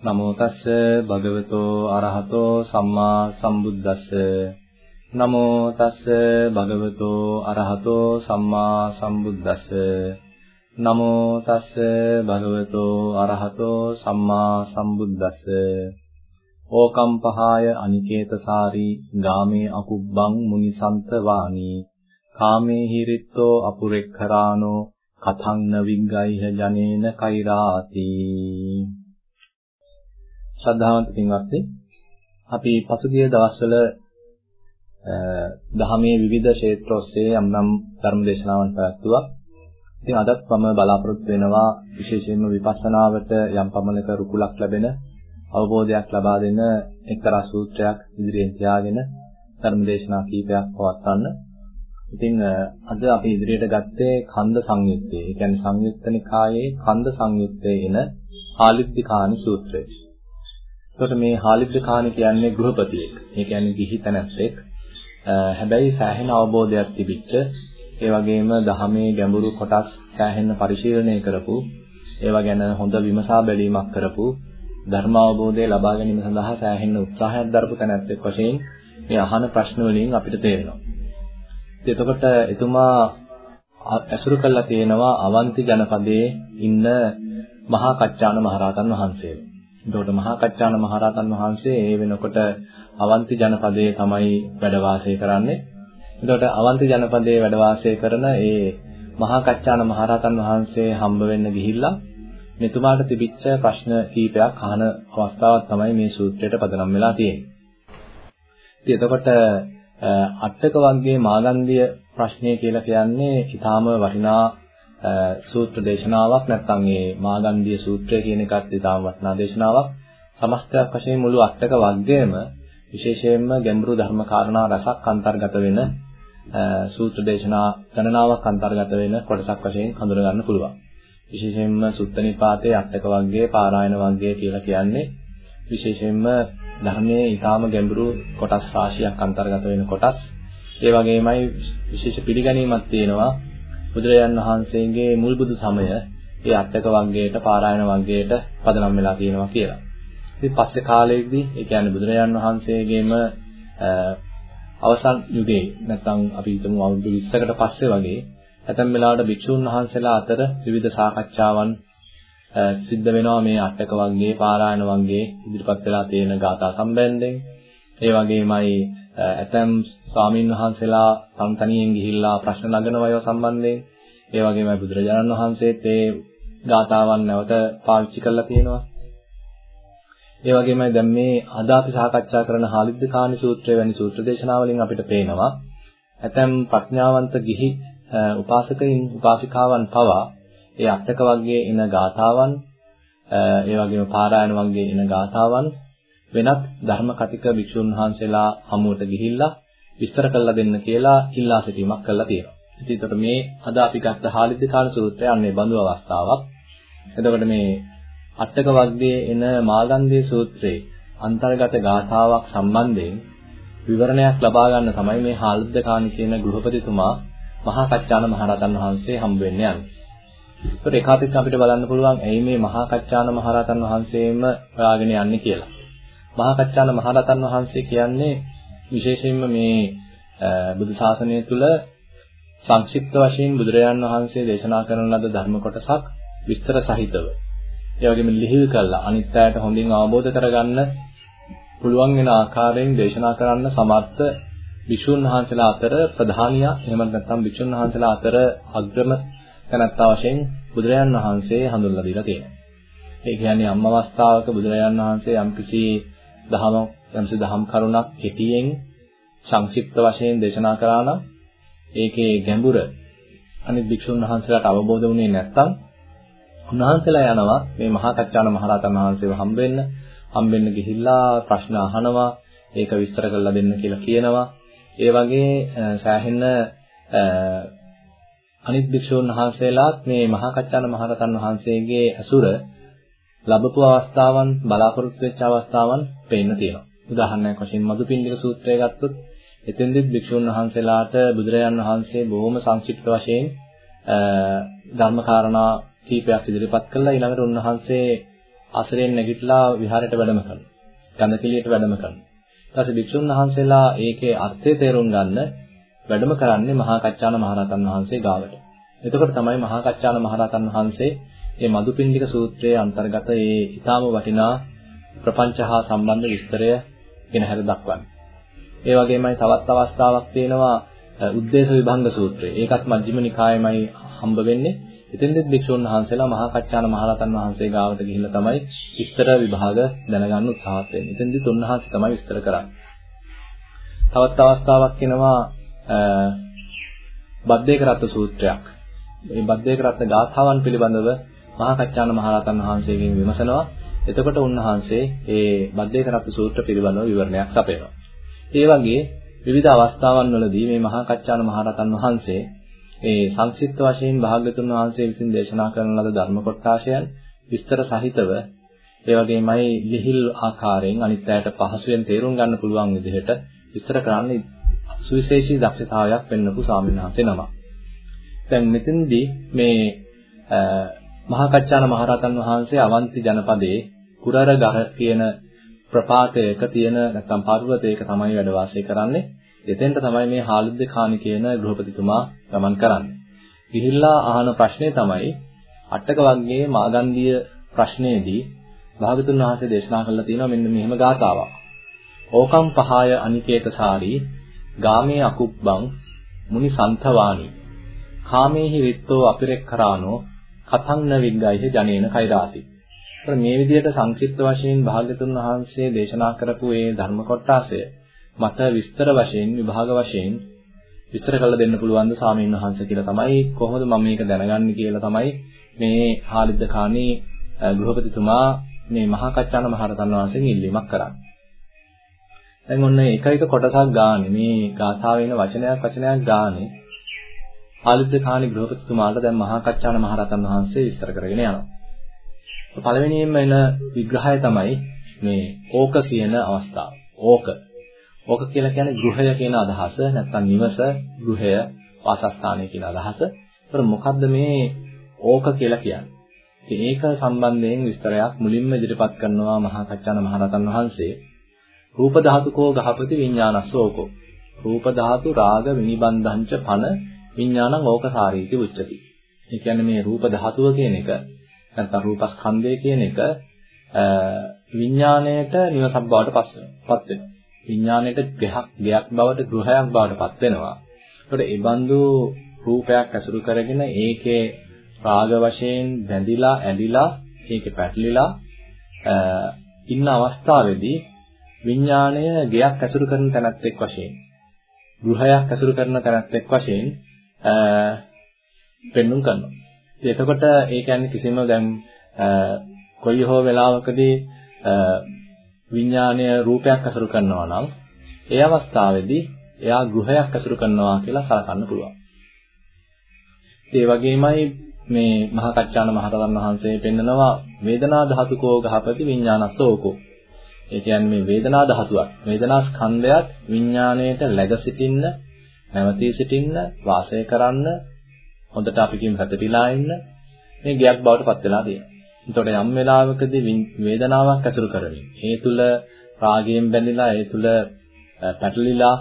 නමෝ තස්ස භගවතෝ අරහතෝ සම්මා සම්බුද්දස්ස. නමෝ තස්ස භගවතෝ අරහතෝ සම්මා සම්බුද්දස්ස. නමෝ තස්ස භගවතෝ අරහතෝ සම්මා සම්බුද්දස්ස. ඕකම් පහාය අනිකේතසාරී ගාමේ අකුබ්බං මුනිසන්ත වාණී කාමේ හිරිත්තෝ අපුරෙක්ඛරානෝ කතං න විග්ගයිහ ජනේන කෛරාති. ශ්‍රද්ධාවන්ත පින්වත්නි අපි පසුගිය දවස්වල දහමේ විවිධ ක්ෂේත්‍ර ඔස්සේ යම් යම් ධර්ම දේශනාවන් පැවැත්තුවා. ඉතින් අදත් මම බලාපොරොත්තු වෙනවා විශේෂයෙන්ම විපස්සනාවට යම් පමණක රුකුලක් ලැබෙන අවබෝධයක් ලබා දෙන එක්තරා සූත්‍රයක් ඉදිරියෙන් තියාගෙන ධර්ම දේශනා කීපයක් පවත්වන්න. ඉතින් අද අපි ඉදිරියට ගත්තේ කන්ද සංයුත්තේ. ඒ කියන්නේ සංයුත්ත නිකායේ කන්ද සංයුත්තේ එන ආලිප්තිකානි සූත්‍රය. එතකොට මේ හාලිද්දකාණි කියන්නේ ගෘහපතියෙක්. ඒ කියන්නේ ගිහි තැනැත්තෙක්. හැබැයි සෑහෙන අවබෝධයක් තිබිච්ච ඒ වගේම දහමේ ගැඹුරු කොටස් සෑහෙන පරිශීලනය කරපු ඒවා ගැන හොඳ විමසා බැලීමක් කරපු ධර්ම අවබෝධය ලබා ගැනීම සඳහා සෑහෙන උත්සාහයක් දරපු තැනැත්තෙක් වශයෙන් මේ අහන ප්‍රශ්න වලින් අපිට තේරෙනවා. එතකොට එතුමා ඇසුරු කළා තියෙනවා අවන්ති ජනපදයේ ඉන්න මහා කච්චාන මහරහතන් වහන්සේලා. එතකොට මහා කච්චාන මහරහතන් වහන්සේ ඒ වෙනකොට අවන්ති ජනපදයේ තමයි වැඩ වාසය කරන්නේ. එතකොට අවන්ති ජනපදයේ වැඩ වාසය කරන ඒ මහා කච්චාන මහරහතන් වහන්සේ හම්බ වෙන්න ගිහිල්ලා මෙතුමාට තිබිච්ච ප්‍රශ්න කීපයක් අහන අවස්ථාවක් තමයි මේ සූත්‍රයට පදනම් වෙලා තියෙන්නේ. ඉතින් එතකොට අටක වර්ගයේ මාගන්ධිය ප්‍රශ්නය කියලා කියන්නේ ඊටාම වටිනා සූත්‍ර දේශනාවක් නැත්නම් මේ මාගන්ධිය සූත්‍රය කියන එකත් ඉතාම වටිනා දේශනාවක්. සමස්තයක් වශයෙන් මුළු අටක වර්ගයම විශේෂයෙන්ම ගැඹුරු ධර්ම කාරණා රසක් අන්තර්ගත වෙන සූත්‍ර දේශනා ගණනාවක් අන්තර්ගත වෙන කොටසක් වශයෙන් හඳුන ගන්න පුළුවන්. විශේෂයෙන්ම සුත්ත නිපාතයේ අටක වර්ගයේ පාරායන වර්ගය කියලා කියන්නේ විශේෂයෙන්ම ධර්මයේ ඊටාම ගැඹුරු කොටස් රාශියක් අන්තර්ගත වෙන කොටස්. ඒ වගේමයි විශේෂ පිළිගැනීමක් තියෙනවා බුදුරජාන් වහන්සේගේ මුල් බුදු සමය ඒ අටක වර්ගයට පාරායන වර්ගයට පදනම් වෙලා තියෙනවා කියලා. ඉතින් පස්සේ කාලයේදී ඒ කියන්නේ බුදුරජාන් වහන්සේගේම අවසන් යුගයේ නැත්නම් අපි හිතමු අවුරුදු 20කට පස්සේ වගේ ඇතැම් වෙලාවට භික්ෂුන් වහන්සේලා අතර විවිධ සාකච්ඡාවන් සිද්ධ වෙනවා මේ අටක වර්ගයේ පාරායන වර්ගයේ ඉදිරිපත් වෙලා තියෙන ගාථා සම්බන්ධයෙන්. ඒ වගේමයි ඇතැම් ස්වාමින් වහන්සේලා තම තනියෙන් ගිහිල්ලා ප්‍රශ්න නගන වයව සම්බන්ධයෙන් ඒ වගේමයි බුදුරජාණන් වහන්සේත් ඒ ගාථාවන් නැවත පාවිච්චි කරලා තියෙනවා. ඒ වගේමයි දැන් මේ අද අපි සාකච්ඡා කරන හාලිද්දකානි සූත්‍රය වැනි සූත්‍ර දේශනාවලින් අපිට පේනවා ඇතැම් ප්‍රඥාවන්ත ගිහි උපාසකයින් උපාසිකාවන් පවා ඒ අටක වර්ගයේ එන ගාථාවන් ඒ වගේම පාරායන වර්ගයේ එන ගාථාවන් වෙනත් ධර්ම කතික භික්ෂුන් වහන්සේලා හමුවට ගිහිල්ලා විස්තර කරලා දෙන්න කියලා ඉල්ලා සිටීමක් කරලා තියෙනවා. ඉතින් ඒතකොට මේ අද අපි ගත්ත හාලිද්දකාන සූත්‍රය අන්නේ බඳු අවස්ථාවක්. එතකොට මේ අටක වර්ගයේ එන මාගන්ධී සූත්‍රයේ අන්තර්ගත ගාථාවක් සම්බන්ධයෙන් විවරණයක් ලබා ගන්න තමයි මේ හාලිද්දකාන කියන ගෘහපතිතුමා මහා කච්චාන මහරහතන් වහන්සේ හම්බ වෙන්න යන්නේ. ඒකට ඒකාතික අපිට බලන්න පුළුවන් ඇයි මේ මහා කච්චාන මහරහතන් වහන්සේම හොයාගෙන යන්නේ කියලා. මහා කච්චාන මහරහතන් වහන්සේ කියන්නේ විශේෂයෙන්ම මේ බුදු ශාසනය තුල සංක්ෂිප්ත වශයෙන් බුදුරජාන් වහන්සේ දේශනා කරන ලද ධර්ම කොටසක් විස්තර සහිතව ඒ වගේම ලිහිල් කළා අනිත් අයට හොඳින් අවබෝධ කරගන්න පුළුවන් වෙන ආකාරයෙන් දේශනා කරන්න සමර්ථ වික්ෂුන් වහන්සේලා අතර ප්‍රධානියා එහෙම නැත්නම් වික්ෂුන් වහන්සේලා අතර අග්‍රම තැනැත්තා වශයෙන් බුදුරජාන් වහන්සේ හඳුන්වලා දීලා තියෙනවා. ඒ කියන්නේ අම් අවස්ථාවක බුදුරජාන් වහන්සේ යම්කිසි දහම යම්සි දහම් කරුණක් කෙටියෙන් සංක්ෂිප්ත වශයෙන් දේශනා කරා නම් ඒකේ ගැඹුර අනිත් භික්ෂුන් වහන්සේලාට අවබෝධ වුණේ නැත්නම් උන්වහන්සේලා යනවා මේ මහා කච්චාන මහරහතන් වහන්සේව හම්බෙන්න හම්බෙන්න ගිහිල්ලා ප්‍රශ්න අහනවා ඒක විස්තර කරලා දෙන්න කියලා කියනවා ඒ වගේ සෑහෙන අනිත් භික්ෂුන් වහන්සේලාත් මේ මහා කච්චාන මහරහතන් වහන්සේගේ අසුර ලැබපු අවස්ථාවන් බලාපොරොත්තු වෙච්ච අවස්ථාවන් පේන්න තියෙනවා. උදාහරණයක් වශයෙන් මදුපිණ්ඩික සූත්‍රය ගත්තොත් එතෙන්දෙත් භික්ෂුන් වහන්සේලාට බුදුරජාන් වහන්සේ බොහොම සංක්ෂිප්ත වශයෙන් ධර්මකාරණා කීපයක් ඉදිරිපත් කළා ඊළඟට උන්වහන්සේ අසරෙන් නැගිටලා විහාරයට වැඩම කරනවා. ගන්ධකිලියට වැඩම කරනවා. ඊට පස්සේ භික්ෂුන් වහන්සේලා ඒකේ අර්ථය තේරුම් ගන්න වැඩම කරන්නේ මහා කච්චාන මහරහතන් වහන්සේ ගාවට. එතකොට තමයි මහා කච්චාන මහරහතන් වහන්සේ මේ මදුපිණ්ඩික සූත්‍රයේ අන්තර්ගත ඒ ඊටාම වටිනා ප්‍රපංච හා සම්බන්ධ විස්තරය ගෙන හැර දක්වන්නේ. ඒ වගේමයි තවත් අවස්ථාවක් තියෙනවා උද්දේශ විභංග සූත්‍රය. ඒකත් මජ්ක්‍ධිම නිකායේමයි හම්බ වෙන්නේ. එතෙන්දෙත් භික්ෂුන් වහන්සේලා මහා කච්චාන මහරහතන් වහන්සේ ගාවට ගිහිල්ලා තමයි විස්තර විභාග දැනගන්න උත්සාහත් වෙන්නේ. එතෙන්දෙත් උන්වහන්සේ තමයි විස්තර කරන්නේ. තවත් අවස්ථාවක් වෙනවා බද්දේක රත්න සූත්‍රයක්. මේ බද්දේක රත්න ගාථාවන් පිළිබඳව මහා කච්චාන මහරහතන් වහන්සේගෙන් විමසනවා. එතකොට උන්වහන්සේ ඒ බද්දේක රත්න සූත්‍ර පිළිබඳව විවරණයක් සපයනවා. ඒ වගේ විවිධ අවස්ථාවන් වලදී මේ මහා කච්චාන මහරහතන් වහන්සේ ඒ සංක්ෂිප්ත වශයෙන් භාග්‍යතුන් වහන්සේ විසින් දේශනා කරන ලද ධර්ම කොටාශයන් විස්තර සහිතව ඒ වගේමයි ලිහිල් ආකාරයෙන් අනිත් අයට පහසුවෙන් තේරුම් ගන්න පුළුවන් විදිහට විස්තර කරන්න සුවිශේෂී දක්ෂතාවයක් පෙන්වපු ස්වාමීන් වහන්සේ නම. දැන් මෙතෙන්දී මේ මහා කච්චාන මහරහතන් වහන්සේ අවන්ති ජනපදයේ කුරරගහ කියන ප්‍රපාතයක තියෙන නැත්නම් පර්වතයක තමයි වැඩ වාසය කරන්නේ. එතෙන්ට තමයි මේ හාලිද්ද ખાනි කියන ගෘහපතිතුමා ගමන් කරන්නේ. ගිහිල්ලා අහන ප්‍රශ්නේ තමයි අටක වර්ගයේ මාගන්ධිය ප්‍රශ්නයේදී භාගතුන් වහන්සේ දේශනා කළා තියෙනවා මෙන්න මෙහෙම ගාතාවක්. ඕකම් පහය අනිකේතසාරී ගාමේ අකුබ්බං මුනි සන්තවානි කාමේහි විත්තෝ අපිරෙක්ඛරානෝ කතං න විග්ගයිහ ජනේන කෛරාති. මේ විදිහට සංක්ෂිප්ත වශයෙන් භාග්‍යතුන් වහන්සේ දේශනා කරපු මේ ධර්ම කොටාසය මට විස්තර වශයෙන් විභාග වශයෙන් විස්තර කරලා දෙන්න පුළුවන් ද සාමීන් වහන්සේ කියලා තමයි කොහොමද මම මේක දැනගන්නේ කියලා තමයි මේ හාලිද්ද ખાනේ ගෘහපතිතුමා මේ මහා කච්චාන මහරතන් වහන්සේගෙන් ඉල්ලීමක් කරන්නේ. දැන් ඔන්න එක එක කොටසක් ගානේ මේ ගාථාවේ ඉන වචනයක් වචනයක් ගානේ හාලිද්ද ખાනේ ගෘහපතිතුමාට දැන් මහා කච්චාන මහරතන් වහන්සේ විස්තර කරගෙන යනවා. පළවෙනියෙන්ම එන විග්‍රහය තමයි මේ ඕක කියන අවස්ථාව. ඕක ඕක කියලා කියන්නේ ගෘහය කියන අදහස නැත්නම් නිවස ගෘහය වාසස්ථානය කියන අදහස. ඒතර මොකද්ද මේ ඕක කියලා කියන්නේ? ඉතින් ඒක සම්බන්ධයෙන් විස්තරයක් මුලින්ම ඉදිරිපත් කරනවා මහා කච්චාන මහරහතන් වහන්සේ. රූප ධාතුකෝ ගහපති විඥානස්ස ඕකෝ. රූප ධාතු රාග විනිබන්ධංච පන විඥානං ඕකසාරීති උච්චති. ඒ කියන්නේ මේ රූප ධාතුව කියන එක නැත්නම් රූපස්කන්ධය කියන එක විඥාණයට නිවසක් බවට පත් වෙනවා. විඥාණයට ගයක් ගයක් බවට ගෘහයක් බවට පත් වෙනවා. ඒකට ඒ බඳු රූපයක් ඇසුරු කරගෙන ඒකේ රාග වශයෙන් බැඳිලා ඇලිලා ඒකේ පැටලිලා ඉන්න අවස්ථාවේදී විඥාණය ගයක් ඇසුරු කරන තැනැත්තෙක් වශයෙන් ගෘහයක් ඇසුරු කරන තැනැත්තෙක් වශයෙන් පෙන්눔 කරනවා. එතකොට ඒ කියන්නේ කිසිම දැන් කොයි හෝ වෙලාවකදී විඥානය රූපයක් අසුරු කරනවා නම් ඒ අවස්ථාවේදී එයා ගෘහයක් අසුරු කරනවා කියලා සලකන්න පුළුවන්. ඒ වගේමයි මේ මහා කච්චාන මහරහතන් වහන්සේ පෙන්නනවා වේදනා ධාතුකෝ ගහපති විඥානස්සෝකෝ. ඒ කියන්නේ මේ වේදනා ධාතුවක් වේදනා ස්කන්ධයත් විඥාණයට läග සිටින්න නැවතී සිටින්න වාසය කරන්න හොඳට අපි කියමු හැදපිලා ඉන්න මේ ගයක් බවට පත් වෙලා තියෙනවා. එතකොට යම් වෙලාවකදී වේදනාවක් ඇසුරු කරමින් ඒ තුල රාගයෙන් බැඳිලා ඒ තුල පැටලිලා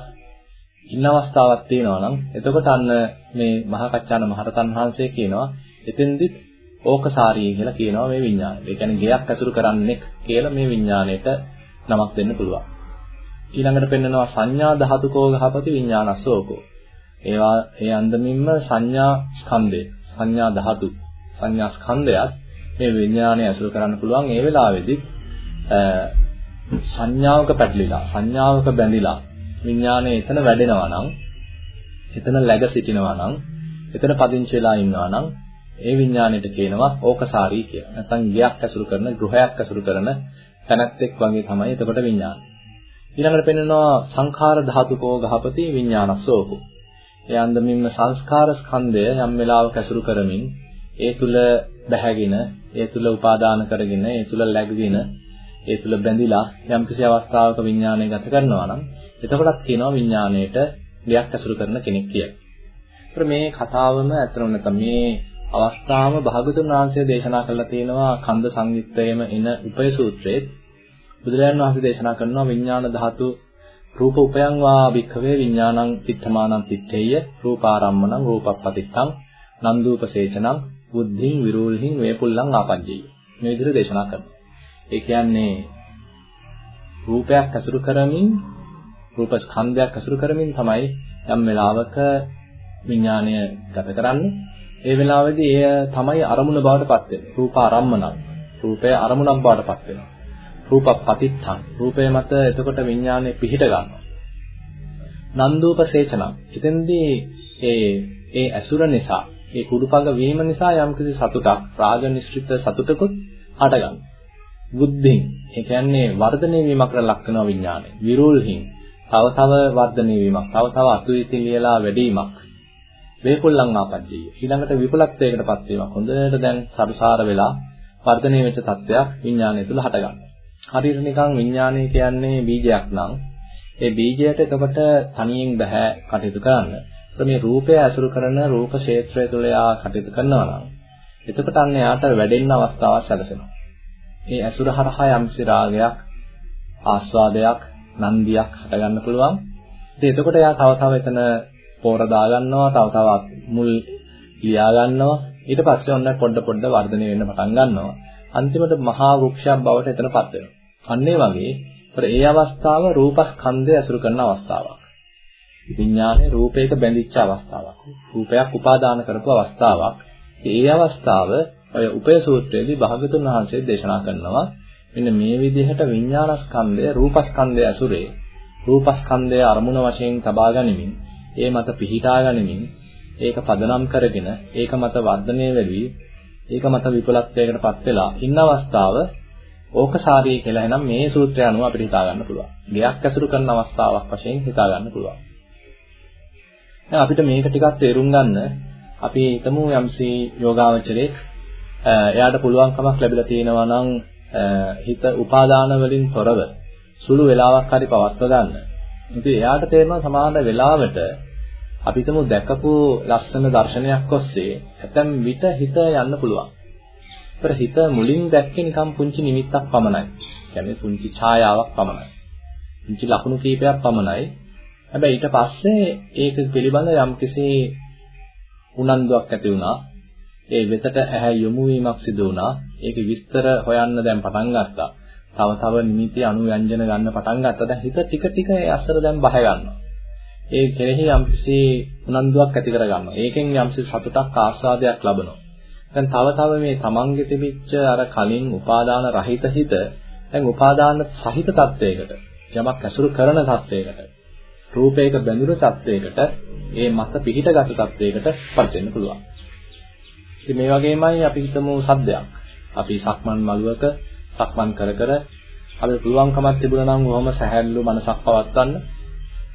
ඉන්න අවස්ථාවක් තියෙනවා නම් එතකොට අන්න මේ මහා කච්චාන මහරතන් වහන්සේ කියනවා එතෙන්දිත් ඕකසාරී කියලා කියනවා මේ විඥානය. ඒ කියන්නේ ගයක් ඇසුරු කරන්නෙක් කියලා මේ විඥාණයට නමක් දෙන්න පුළුවන්. ඊළඟට පෙන්නනවා සංඥා ධාතුකෝ ගහපති විඥානස්සෝකෝ. ඒවා ඒ අන්දමින්ම සංඥා ස්කන්ධය සංඥා ධාතු සංඥා ස්කන්ධයත් මේ විඥානය ඇසුරු කරන්න පුළුවන් ඒ වෙලාවේදී සංඥාවක පැටලිලා සංඥාවක බැඳිලා විඥානය එතන වැඩෙනවා නම් එතන läග සිටිනවා නම් එතන පදිංචි වෙලා ඉන්නවා නම් ඒ විඥාණයට කියනවා ඕකසාරී කියලා. නැත්නම් ගයක් ඇසුරු කරන ගෘහයක් ඇසුරු කරන තැනැත්තෙක් වගේ තමයි එතකොට විඥානය. ඊළඟට පෙන්වනවා සංඛාර ධාතුකෝ ගහපති විඥානස්සෝකෝ. ඒ අන්දමින්ම සංස්කාර ස්කන්ධය යම් වෙලාවක ඇසුරු කරමින් ඒ තුල බැහැගෙන ඒ තුල උපාදාන කරගෙන ඒ තුල läගගෙන ඒ තුල බැඳිලා යම්කිසි අවස්ථාවක විඥානය ගත කරනවා නම් එතකොටත් කියනවා විඥාණයට දෙයක් ඇසුරු කරන කෙනෙක් කියලා. ඒතර මේ කතාවම ඇත්තම නැත්නම් මේ අවස්ථාවම භාගතුන් වහන්සේ දේශනා කළා තියෙනවා කන්ද සංයුත්තේම එන උපය සූත්‍රයේ බුදුරජාන් වහන්සේ දේශනා කරනවා විඥාන ධාතු රූප උපයං වා භික්ඛවේ විඥානං තිත්තමානං තිත්තේය රූපාරම්මණං රූපප්පතිත්තං නන්දූපසේචනං බුද්ධින් විරූල්හින් වේපුල්ලං ආපජ්ජේ මේ විදිහට දේශනා කරනවා. ඒ කියන්නේ රූපයක් අසුරු කරමින් රූප ස්කන්ධයක් අසුරු කරමින් තමයි යම් වෙලාවක විඥාණය ගත කරන්නේ. ඒ වෙලාවේදී එය තමයි අරමුණ බවට පත් වෙන්නේ. රූප ආරම්මණං. රූපය අරමුණක් බවට පත් වෙනවා. රූප පතිත්තං. රූපය මත එතකොට විඥාණය පිහිට ගන්නවා. නන්දූප සේචනං. එතෙන්දී ඒ ඒ අසුර නිසා ඒ කුඩුපඟ වීම නිසා යම්කිසි සතුටක් රාග නිශ්චිත සතුටකුත් හටගන්නවා. බුද්ධින් ඒ කියන්නේ වර්ධනය වීමකට ලක් වෙනවා විඥානය. විරුල්හින් තව තව වර්ධනය වීමක්, තව තව අතුවිතිලියලා වැඩිවීමක්. වේකුල්ලං ආපජ්ජිය. ඊළඟට විපුලත්වයකටපත් වීමක්. හොඳට දැන් සරුසාර වෙලා වර්ධනය වෙච්ච තත්ත්වයක් විඥානය තුළ හටගන්නවා. හරියට නිකන් විඥානය කියන්නේ බීජයක් නම් ඒ බීජයට එතකොට තනියෙන් බෑ කටයුතු කරන්න. මේ රූපය ඇසුරු කරන රූප ක්ෂේත්‍රය තුළ යා කටයුතු කරනවා නම් එතකොට අන්න එයාට වැඩෙන්න අවස්ථාවක් සැලසෙනවා. ඒ ඇසුර හරහා යම්සි රාගයක් ආස්වාදයක් නන්දියක් හටගන්න පුළුවන්. ඉතින් එතකොට එයා තව තව එතන පෝර දා ගන්නවා, තව තව මුල් ලියා ගන්නවා. ඊට පස්සේ ඔන්න පොඩ පොඩ වර්ධනය වෙන්න පටන් ගන්නවා. අන්තිමට මහා වෘක්ෂයක් බවට එතනපත් වෙනවා. අන්න ඒ වගේ ඒ අවස්ථාව රූපස්කන්ධය ඇසුරු කරන අවස්ථාවක්. විඥානයේ රූපයක බැඳිච්ච අවස්ථාවක්. රූපයක් උපාදාන කරපු අවස්ථාවක්. ඒ අවස්ථාව ඔය උපය සූත්‍රයේදී භාගතුන් වහන්සේ දේශනා කරනවා මෙන්න මේ විදිහට විඥානස්කන්ධය රූපස්කන්ධය ඇසුරේ රූපස්කන්ධය අරමුණ වශයෙන් තබා ගනිමින් ඒ මත පිහිටා ගනිමින් ඒක පදනම් කරගෙන ඒක මත වර්ධනය වෙවි ඒක මත විපලත්වයකටපත් වෙලා ඉන්න අවස්ථාව ඕකසාරී කියලා එනම් මේ සූත්‍රය අනුව අපිට හිතා ගන්න පුළුවන්. ගයක් ඇසුරු කරන අවස්ථාවක් වශයෙන් හිතා ගන්න පුළුවන්. දැන් අපිට මේක ටිකක් තේරුම් ගන්න අපි හිතමු යම්සි යෝගාවචරයේ එයාට පුළුවන්කමක් ලැබිලා තියෙනවා නම් හිත උපාදාන වලින් තොරව සුළු වෙලාවක් හරි පවත්ව ගන්න. ඉතින් එයාට තේරෙනවා සමාන වෙලාවට අපි හිතමු දැකපු ලස්සන දර්ශනයක් ඔස්සේ ඇතැම් විට හිත යන්න පුළුවන්. ඒතර හිත මුලින් දැක්කේ නිකම් පුංචි නිමිත්තක් පමණයි. කියන්නේ පුංචි ඡායාවක් පමණයි. පුංචි ලකුණු කීපයක් පමණයි. හැබැයි ඊට පස්සේ ඒක පිළිබඳ යම්කිසි උනන්දුවක් ඇති වුණා. ඒ වෙතට ඇහැ යොමු වීමක් සිදු වුණා. ඒකේ විස්තර හොයන්න දැන් පටන් ගත්තා. තව තව නිමිති අනුයන්ජන ගන්න පටන් ගත්තා. දැන් හිත ටික ටික ඒ අසර දැන් බහ ගන්නවා. ඒ කෙරෙහි යම්කිසි උනන්දුවක් ඇති කර ගන්නවා. ඒකෙන් යම්කිසි සතුටක් ආස්වාදයක් ලබනවා. දැන් තව තව මේ තමන්ගේ තිබිච්ච අර කලින් උපාදාන රහිත හිත දැන් උපාදාන සහිත තත්වයකට යමක් ඇසුරු කරන තත්වයකට රූපයක බැඳුණු තත්වයකට ඒ මත පිහිටගත් තත්වයකට පත් වෙන්න පුළුවන්. ඉතින් මේ වගේමයි අපි හිතමු සද්දයක්. අපි සක්මන් මළුවක සක්මන් කර කර අපිට පුළුවන්කමක් තිබුණා නම් කොහොම සැහැල්ලු මනසක් පවත්වන්න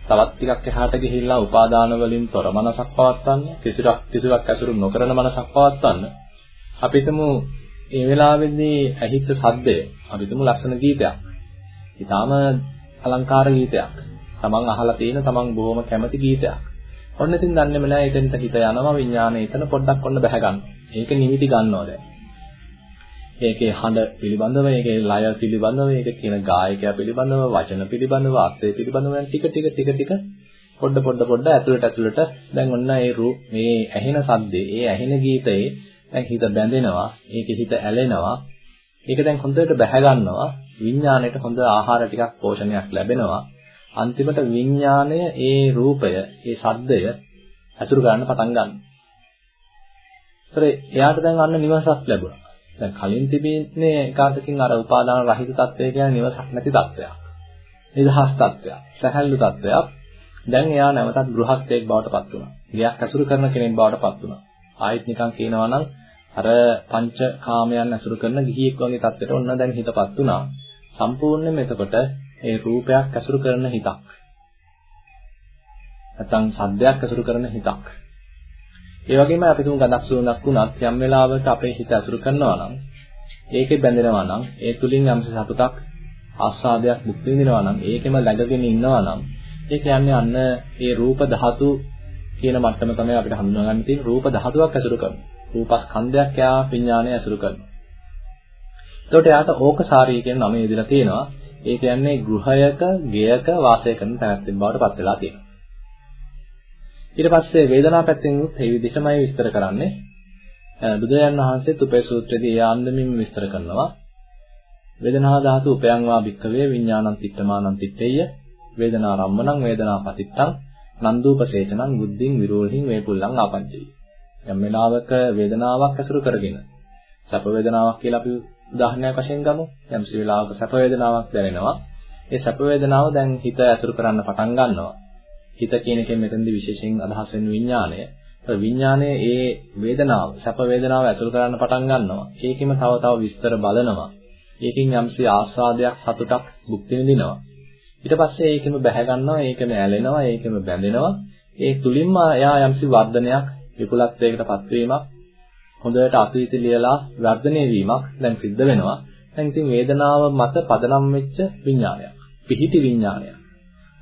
තවත් ටිකක් එහාට ගිහිල්ලා උපාදාන වලින් තොර මනසක් පවත්වන්න කිසිවක් කිසිවක් ඇසුරු නොකරන මනසක් පවත්වන්න අපි හිතමු ඒ වෙලාවේදී ඇහිච්ච සද්දය අපි හිතමු ලස්සන ගීතයක්. ඊටාම අලංකාර ගීතයක්. තමන් අහලා තියෙන තමන් බොහොම කැමති ගීතයක්. ඔන්න ඉතින් දන්නේම නැහැ එතෙන්ට හිත යනවා විඥානය එතන පොඩ්ඩක් ඔන්න බැහැ ගන්න. ඒක නිමිති ගන්නවා දැන්. ඒකේ හඬ පිළිබඳව, ඒකේ ලය පිළිබඳව, ඒක කියන ගායකයා පිළිබඳව, වචන පිළිබඳව, අර්ථය පිළිබඳව ටික ටික ටික ටික පොඩ පොඩ පොඩ ඇතුළට ඇතුළට දැන් ඔන්න ඒ රූප මේ ඇහෙන සද්දේ, ඒ ඇහෙන ගීතයේ දැන් හිත බැඳෙනවා, ඒකේ හිත ඇලෙනවා. ඒක දැන් හොඳට බැහැ ගන්නවා. විඥාණයට හොඳ ආහාර ටිකක් පෝෂණයක් ලැබෙනවා. අන්තිමට විඥාණය ඒ රූපය, ඒ ශබ්දය ඇසුරු ගන්න පටන් ගන්නවා. ඒතර එයාට දැන් අන්න නිවසක් ලැබුණා. දැන් කලින් තිබෙන්නේ එකාතකින් අර උපාදාන රහිත තත්වය කියන්නේ නිවසක් නැති තත්වයක්. නිදහස් තත්වයක්, සැහැල්ලු තත්වයක්. දැන් එයා නැවතත් ගෘහස්ථයෙක් බවට පත් වුණා. ගියක් ඇසුරු කරන කෙනෙක් බවට පත් වුණා. ආයෙත් නිකන් කියනවා නම් අර පංච කාමයන් ඇසුරු කරන ගිහියෙක් වගේ තත්ත්වයට ඔන්න දැන් හිතපත් වුණා. සම්පූර්ණයෙන්ම එතකොට ඒ රූපයක් ඇසුරු කරන හිතක්. නැත්නම් සද්දයක් ඇසුරු කරන හිතක්. ඒ වගේම අපි තුන් ගඳක් සුවඳක් වුණත් යම් වෙලාවක අපේ හිත ඇසුරු කරනවා නම් ඒකේ බැඳෙනවා නම් ඒ තුලින් යම්සි සතුටක් ආස්වාදයක් මුක්ති විඳිනවා නම් ඒකෙම läගගෙන ඉන්නවා නම් ඒ කියන්නේ අන්න ඒ රූප ධාතු කියන මට්ටම තමයි අපිට හඳුනා ගන්න තියෙන රූප ධාතුවක් ඇසුරු කරනවා. රූපස්කන්ධයක් යා විඥානය ඇසුරු කරනවා. එතකොට එයාට ඕකසාරී කියන නම ඉදලා තියෙනවා. ඒ කියන්නේ ගෘහයක, ගෙයක වාසය කරන තැනැත්තෙක් බවට පත් වෙලා තියෙනවා. ඊට පස්සේ වේදනා පැත්තෙන් උත් මේ විදිහටමයි විස්තර කරන්නේ. බුදුරජාණන් වහන්සේත් උපේ සූත්‍රයේදී ඒ ආන්දමින් විස්තර කරනවා. වේදනා ධාතු උපයං වා භික්ඛවේ විඥානං තිත්තමානං තිත්තේය වේදනා රම්මණං වේදනා පතිත්තං නන්දූපසේචනං බුද්ධින් විරෝධින් වේපුල්ලං ආපංචයි. යම් වෙලාවක වේදනාවක් ඇසුරු කරගෙන සැප වේදනාවක් කියලා අපි උදාහරණයක් වශයෙන් ගමු. යම්සි වෙලාවක සැප වේදනාවක් දැනෙනවා. ඒ සැප වේදනාව දැන් හිත ඇසුරු කරන්න පටන් ගන්නවා. හිත කියන එකෙන් මෙතනදී විශේෂයෙන් අදහස් වෙන විඥාණය. ඒ විඥානයේ ඒ වේදනාව, සැප වේදනාව ඇසුරු කරන්න පටන් ගන්නවා. ඒකෙම තව තව විස්තර බලනවා. ඒකෙන් යම්සි ආස්වාදයක්, සතුටක් භුක්ති විඳිනවා. ඊට පස්සේ ඒකෙම බැහැ ගන්නවා, ඒකෙම ඇලෙනවා, ඒකෙම බැඳෙනවා. ඒ තුලින්ම එයා යම්සි වර්ධනයක්, විපුලත්වයකටපත් වීමක්, හොඳට අතීතය ලියලා වර්ධනය වීමක් දැන් සිද්ධ වෙනවා. දැන් ඉතින් වේදනාව මත පදනම් වෙච්ච විඥානයක්. පිහිටි විඥානයක්.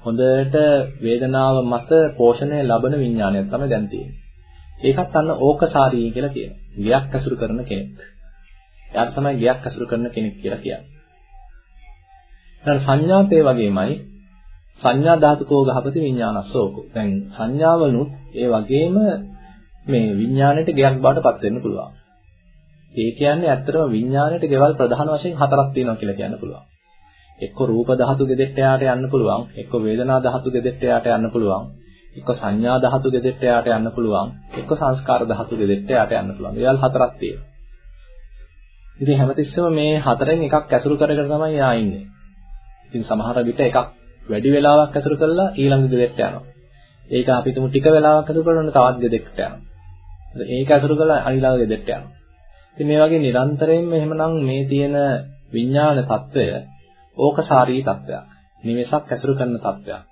හොඳට වේදනාව මත පෝෂණය ලබන විඥානයක් තමයි දැන් තියෙන්නේ. ඒකත් අන්න ඕකසාරී කියලා කියනවා. ගියක් ඇසුරු කරන කෙනෙක්. එයාට තමයි ගියක් ඇසුරු කරන කෙනෙක් කියලා කියන්නේ. ඊට සංඥාතේ වගේමයි සංඥා ධාතුකෝ ගහපති විඥානස්සෝකෝ. දැන් සංඥාවලුත් ඒ වගේම මේ විඥාණයට ගයක් බවට පත් වෙන්න පුළුවන්. ඒ කියන්නේ ඇත්තටම විඥාණයට ගෙවල් ප්‍රධාන වශයෙන් හතරක් තියෙනවා කියලා කියන්න පුළුවන්. එක්ක රූප ධාතු දෙදෙට යාට යන්න පුළුවන් එක්ක වේදනා ධාතු දෙදෙට යාට යන්න පුළුවන් එක්ක සංඥා ධාතු දෙදෙට යාට යන්න පුළුවන් එක්ක සංස්කාර ධාතු දෙදෙට යාට යන්න පුළුවන්. ඒවල් හතරක් තියෙනවා. ඉතින් හැමතිස්සෙම මේ හතරෙන් එකක් ඇසුරු කරගෙන තමයි යා ඉන්නේ. ඉතින් සමහර විට එකක් වැඩි වෙලාවක් ඇසුරු කරලා ඊළඟ දෙදෙට යනවා. ඒක අපි හිතමු ටික වෙලාවක් ඇසුරු කරනොත් තවත් දෙදෙට යනවා. ඒක ඇසුරු කරලා අනිලාගේ දෙදෙට යනවා. ඉතින් මේ වගේ නිරන්තරයෙන්ම එහෙමනම් මේ තියෙන විඥාන తত্ত্বය ඕකසාරී තත්වයක්. නිවෙසක් ඇසුරු කරන තත්වයක්.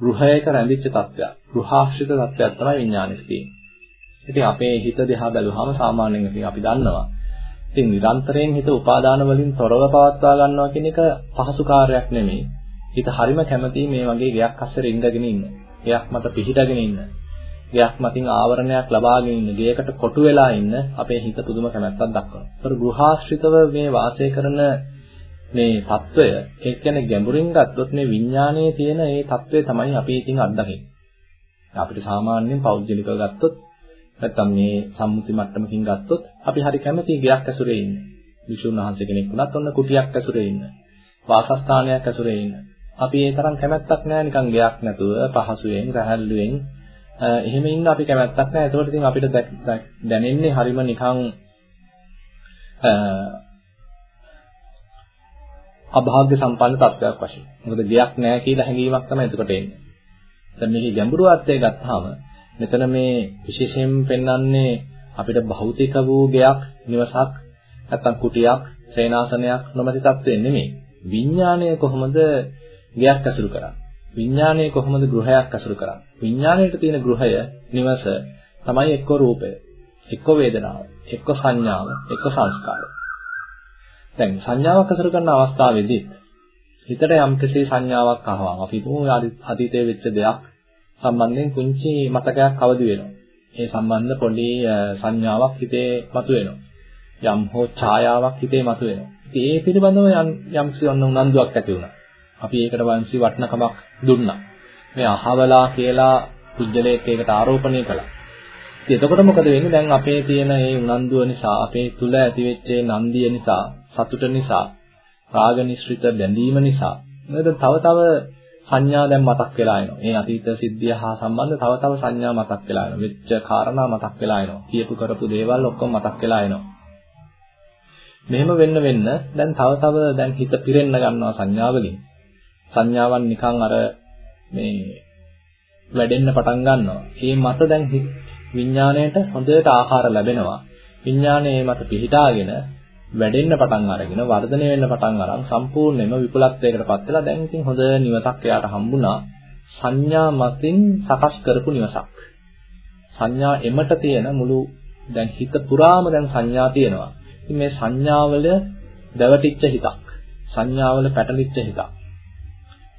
ගෘහයක රැඳිච්ච තත්වයක්. ගෘහාශ්‍රිත තත්වයක් තමයි විඥානෙට තියෙන්නේ. ඉතින් අපේ හිත දිහා බැලුවාම සාමාන්‍යයෙන් ඉතින් අපි දන්නවා. ඉතින් නිරන්තරයෙන් හිත උපාදාන වලින් තොරව පවත්වා ගන්නවා කියන එක පහසු කාර්යයක් නෙමෙයි. හිත හරිම කැමති මේ වගේ ගයක් අස්සේ රිංගගෙන ඉන්න. ගයක් මත පිහිටගෙන ඉන්න. ගයක් මතින් ආවරණයක් ලබාගෙන ඉන්න. ගයකට කොටු වෙලා ඉන්න අපේ හිත පුදුම කැමැත්තක් දක්වනවා. ඒතර ගෘහාශ්‍රිතව මේ වාසය කරන මේ తত্ত্বය ඒ කියන්නේ ගැඹුරින් ගත්තොත් මේ විඥානයේ තියෙන ඒ తত্ত্বය තමයි අපි ඉතින් අත්දකින්නේ. අපිට සාමාන්‍යයෙන් පෞද්ගලිකව ගත්තොත් නැත්තම් මේ සම්මුති මට්ටමකින් ගත්තොත් අපි හරි කැමති ගයක් ඇසුරේ ඉන්න. විසුණු වහන්සේ කෙනෙක් වුණත් ඔන්න කුටියක් ඇසුරේ ඉන්න. වාසස්ථානයක් ඇසුරේ ඉන්න. අපි ඒ තරම් කැමැත්තක් නැහැ නිකන් ගයක් නැතුව පහසුවෙන් රැහැල්ලුවෙන් එහෙම ඉන්න අපි කැමැත්තක් නැහැ. ඒතකොට ඉතින් අපිට දැනෙන්නේ හරිම නිකන් අභාග්‍ය සම්පන්න තත්වයක් වශයෙන්. මොකද ගයක් නැහැ කියලා හැඟීමක් තමයි එතකොට එන්නේ. දැන් මේකේ ගැඹුරු අර්ථය ගත්තාම මෙතන මේ විශේෂයෙන් පෙන්වන්නේ අපිට භෞතික වූ ගයක්, නිවසක්, නැත්තම් කුටියක්, සේනාසනයක් නොමැති තත්වෙ නෙමෙයි. විඥාණය කොහොමද ගයක් ඇසුරු කරන්නේ? විඥාණය කොහොමද ගෘහයක් ඇසුරු කරන්නේ? විඥාණයට තියෙන ගෘහය, නිවස තමයි එක්ක රූපය, එක්ක වේදනාව, එක්ක සංඥාව, එක්ක සංස්කාරය. දැන් සංඥාවක් අසුර කරන අවස්ථාවේදී හිතට යම්කිසි සංඥාවක් ආවම අපි හිතමු අතීතයේ වෙච්ච දෙයක් සම්බන්ධයෙන් කුංචි මතකයක් අවදි වෙනවා. ඒ සම්බන්ධ පොඩි සංඥාවක් හිතේ මතුවෙනවා. යම් හෝ ඡායාවක් හිතේ මතුවෙනවා. ඉතින් ඒ පිළිබඳව යම්කිසි ඔන්න උනන්දුවක් ඇති වුණා. අපි ඒකට වංශී වටිනකමක් දුන්නා. මේ අහවලා කියලා කුජලයක් ඒකට ආරෝපණය කළා. ඉතින් එතකොට මොකද වෙන්නේ? දැන් අපේ තියෙන මේ උනන්දුව නිසා, අපේ තුල ඇතිවෙච්ච නන්දිය නිසා සතුට නිසා රාග නිශ්චිත බැඳීම නිසා නේද තව තව සංඥා දැන් මතක් වෙලා එනවා. මේ අතීත සිද්ධිය හා සම්බන්ධ තව තව සංඥා මතක් වෙලා එනවා. වෙච්ච කාරණා මතක් වෙලා එනවා. කියපු කරපු දේවල් ඔක්කොම මතක් වෙලා එනවා. මෙහෙම වෙන්න වෙන්න දැන් තව තව දැන් හිත පිරෙන්න ගන්නවා සංඥාවකින්. සංඥාවන් නිකන් අර මේ වැඩෙන්න පටන් ගන්නවා. මේ මත දැන් විඥාණයට හොඳට ආහාර ලැබෙනවා. විඥාණය මත පිහිටාගෙන වැඩෙන්න පටන් අරගෙන වර්ධනය වෙන්න පටන් අරන් සම්පූර්ණයෙන්ම විපුලත්වයකටපත් වෙලා දැන් ඉතින් හොඳ නිවසක් එයාට හම්බුණා සංඥා මතින් සකස් කරපු නිවසක් සංඥා එමට තියෙන මුළු දැන් හිත පුරාම දැන් සංඥා තියෙනවා ඉතින් මේ සංඥාවල දැවටිච්ච හිතක් සංඥාවල පැටලිච්ච හිතක්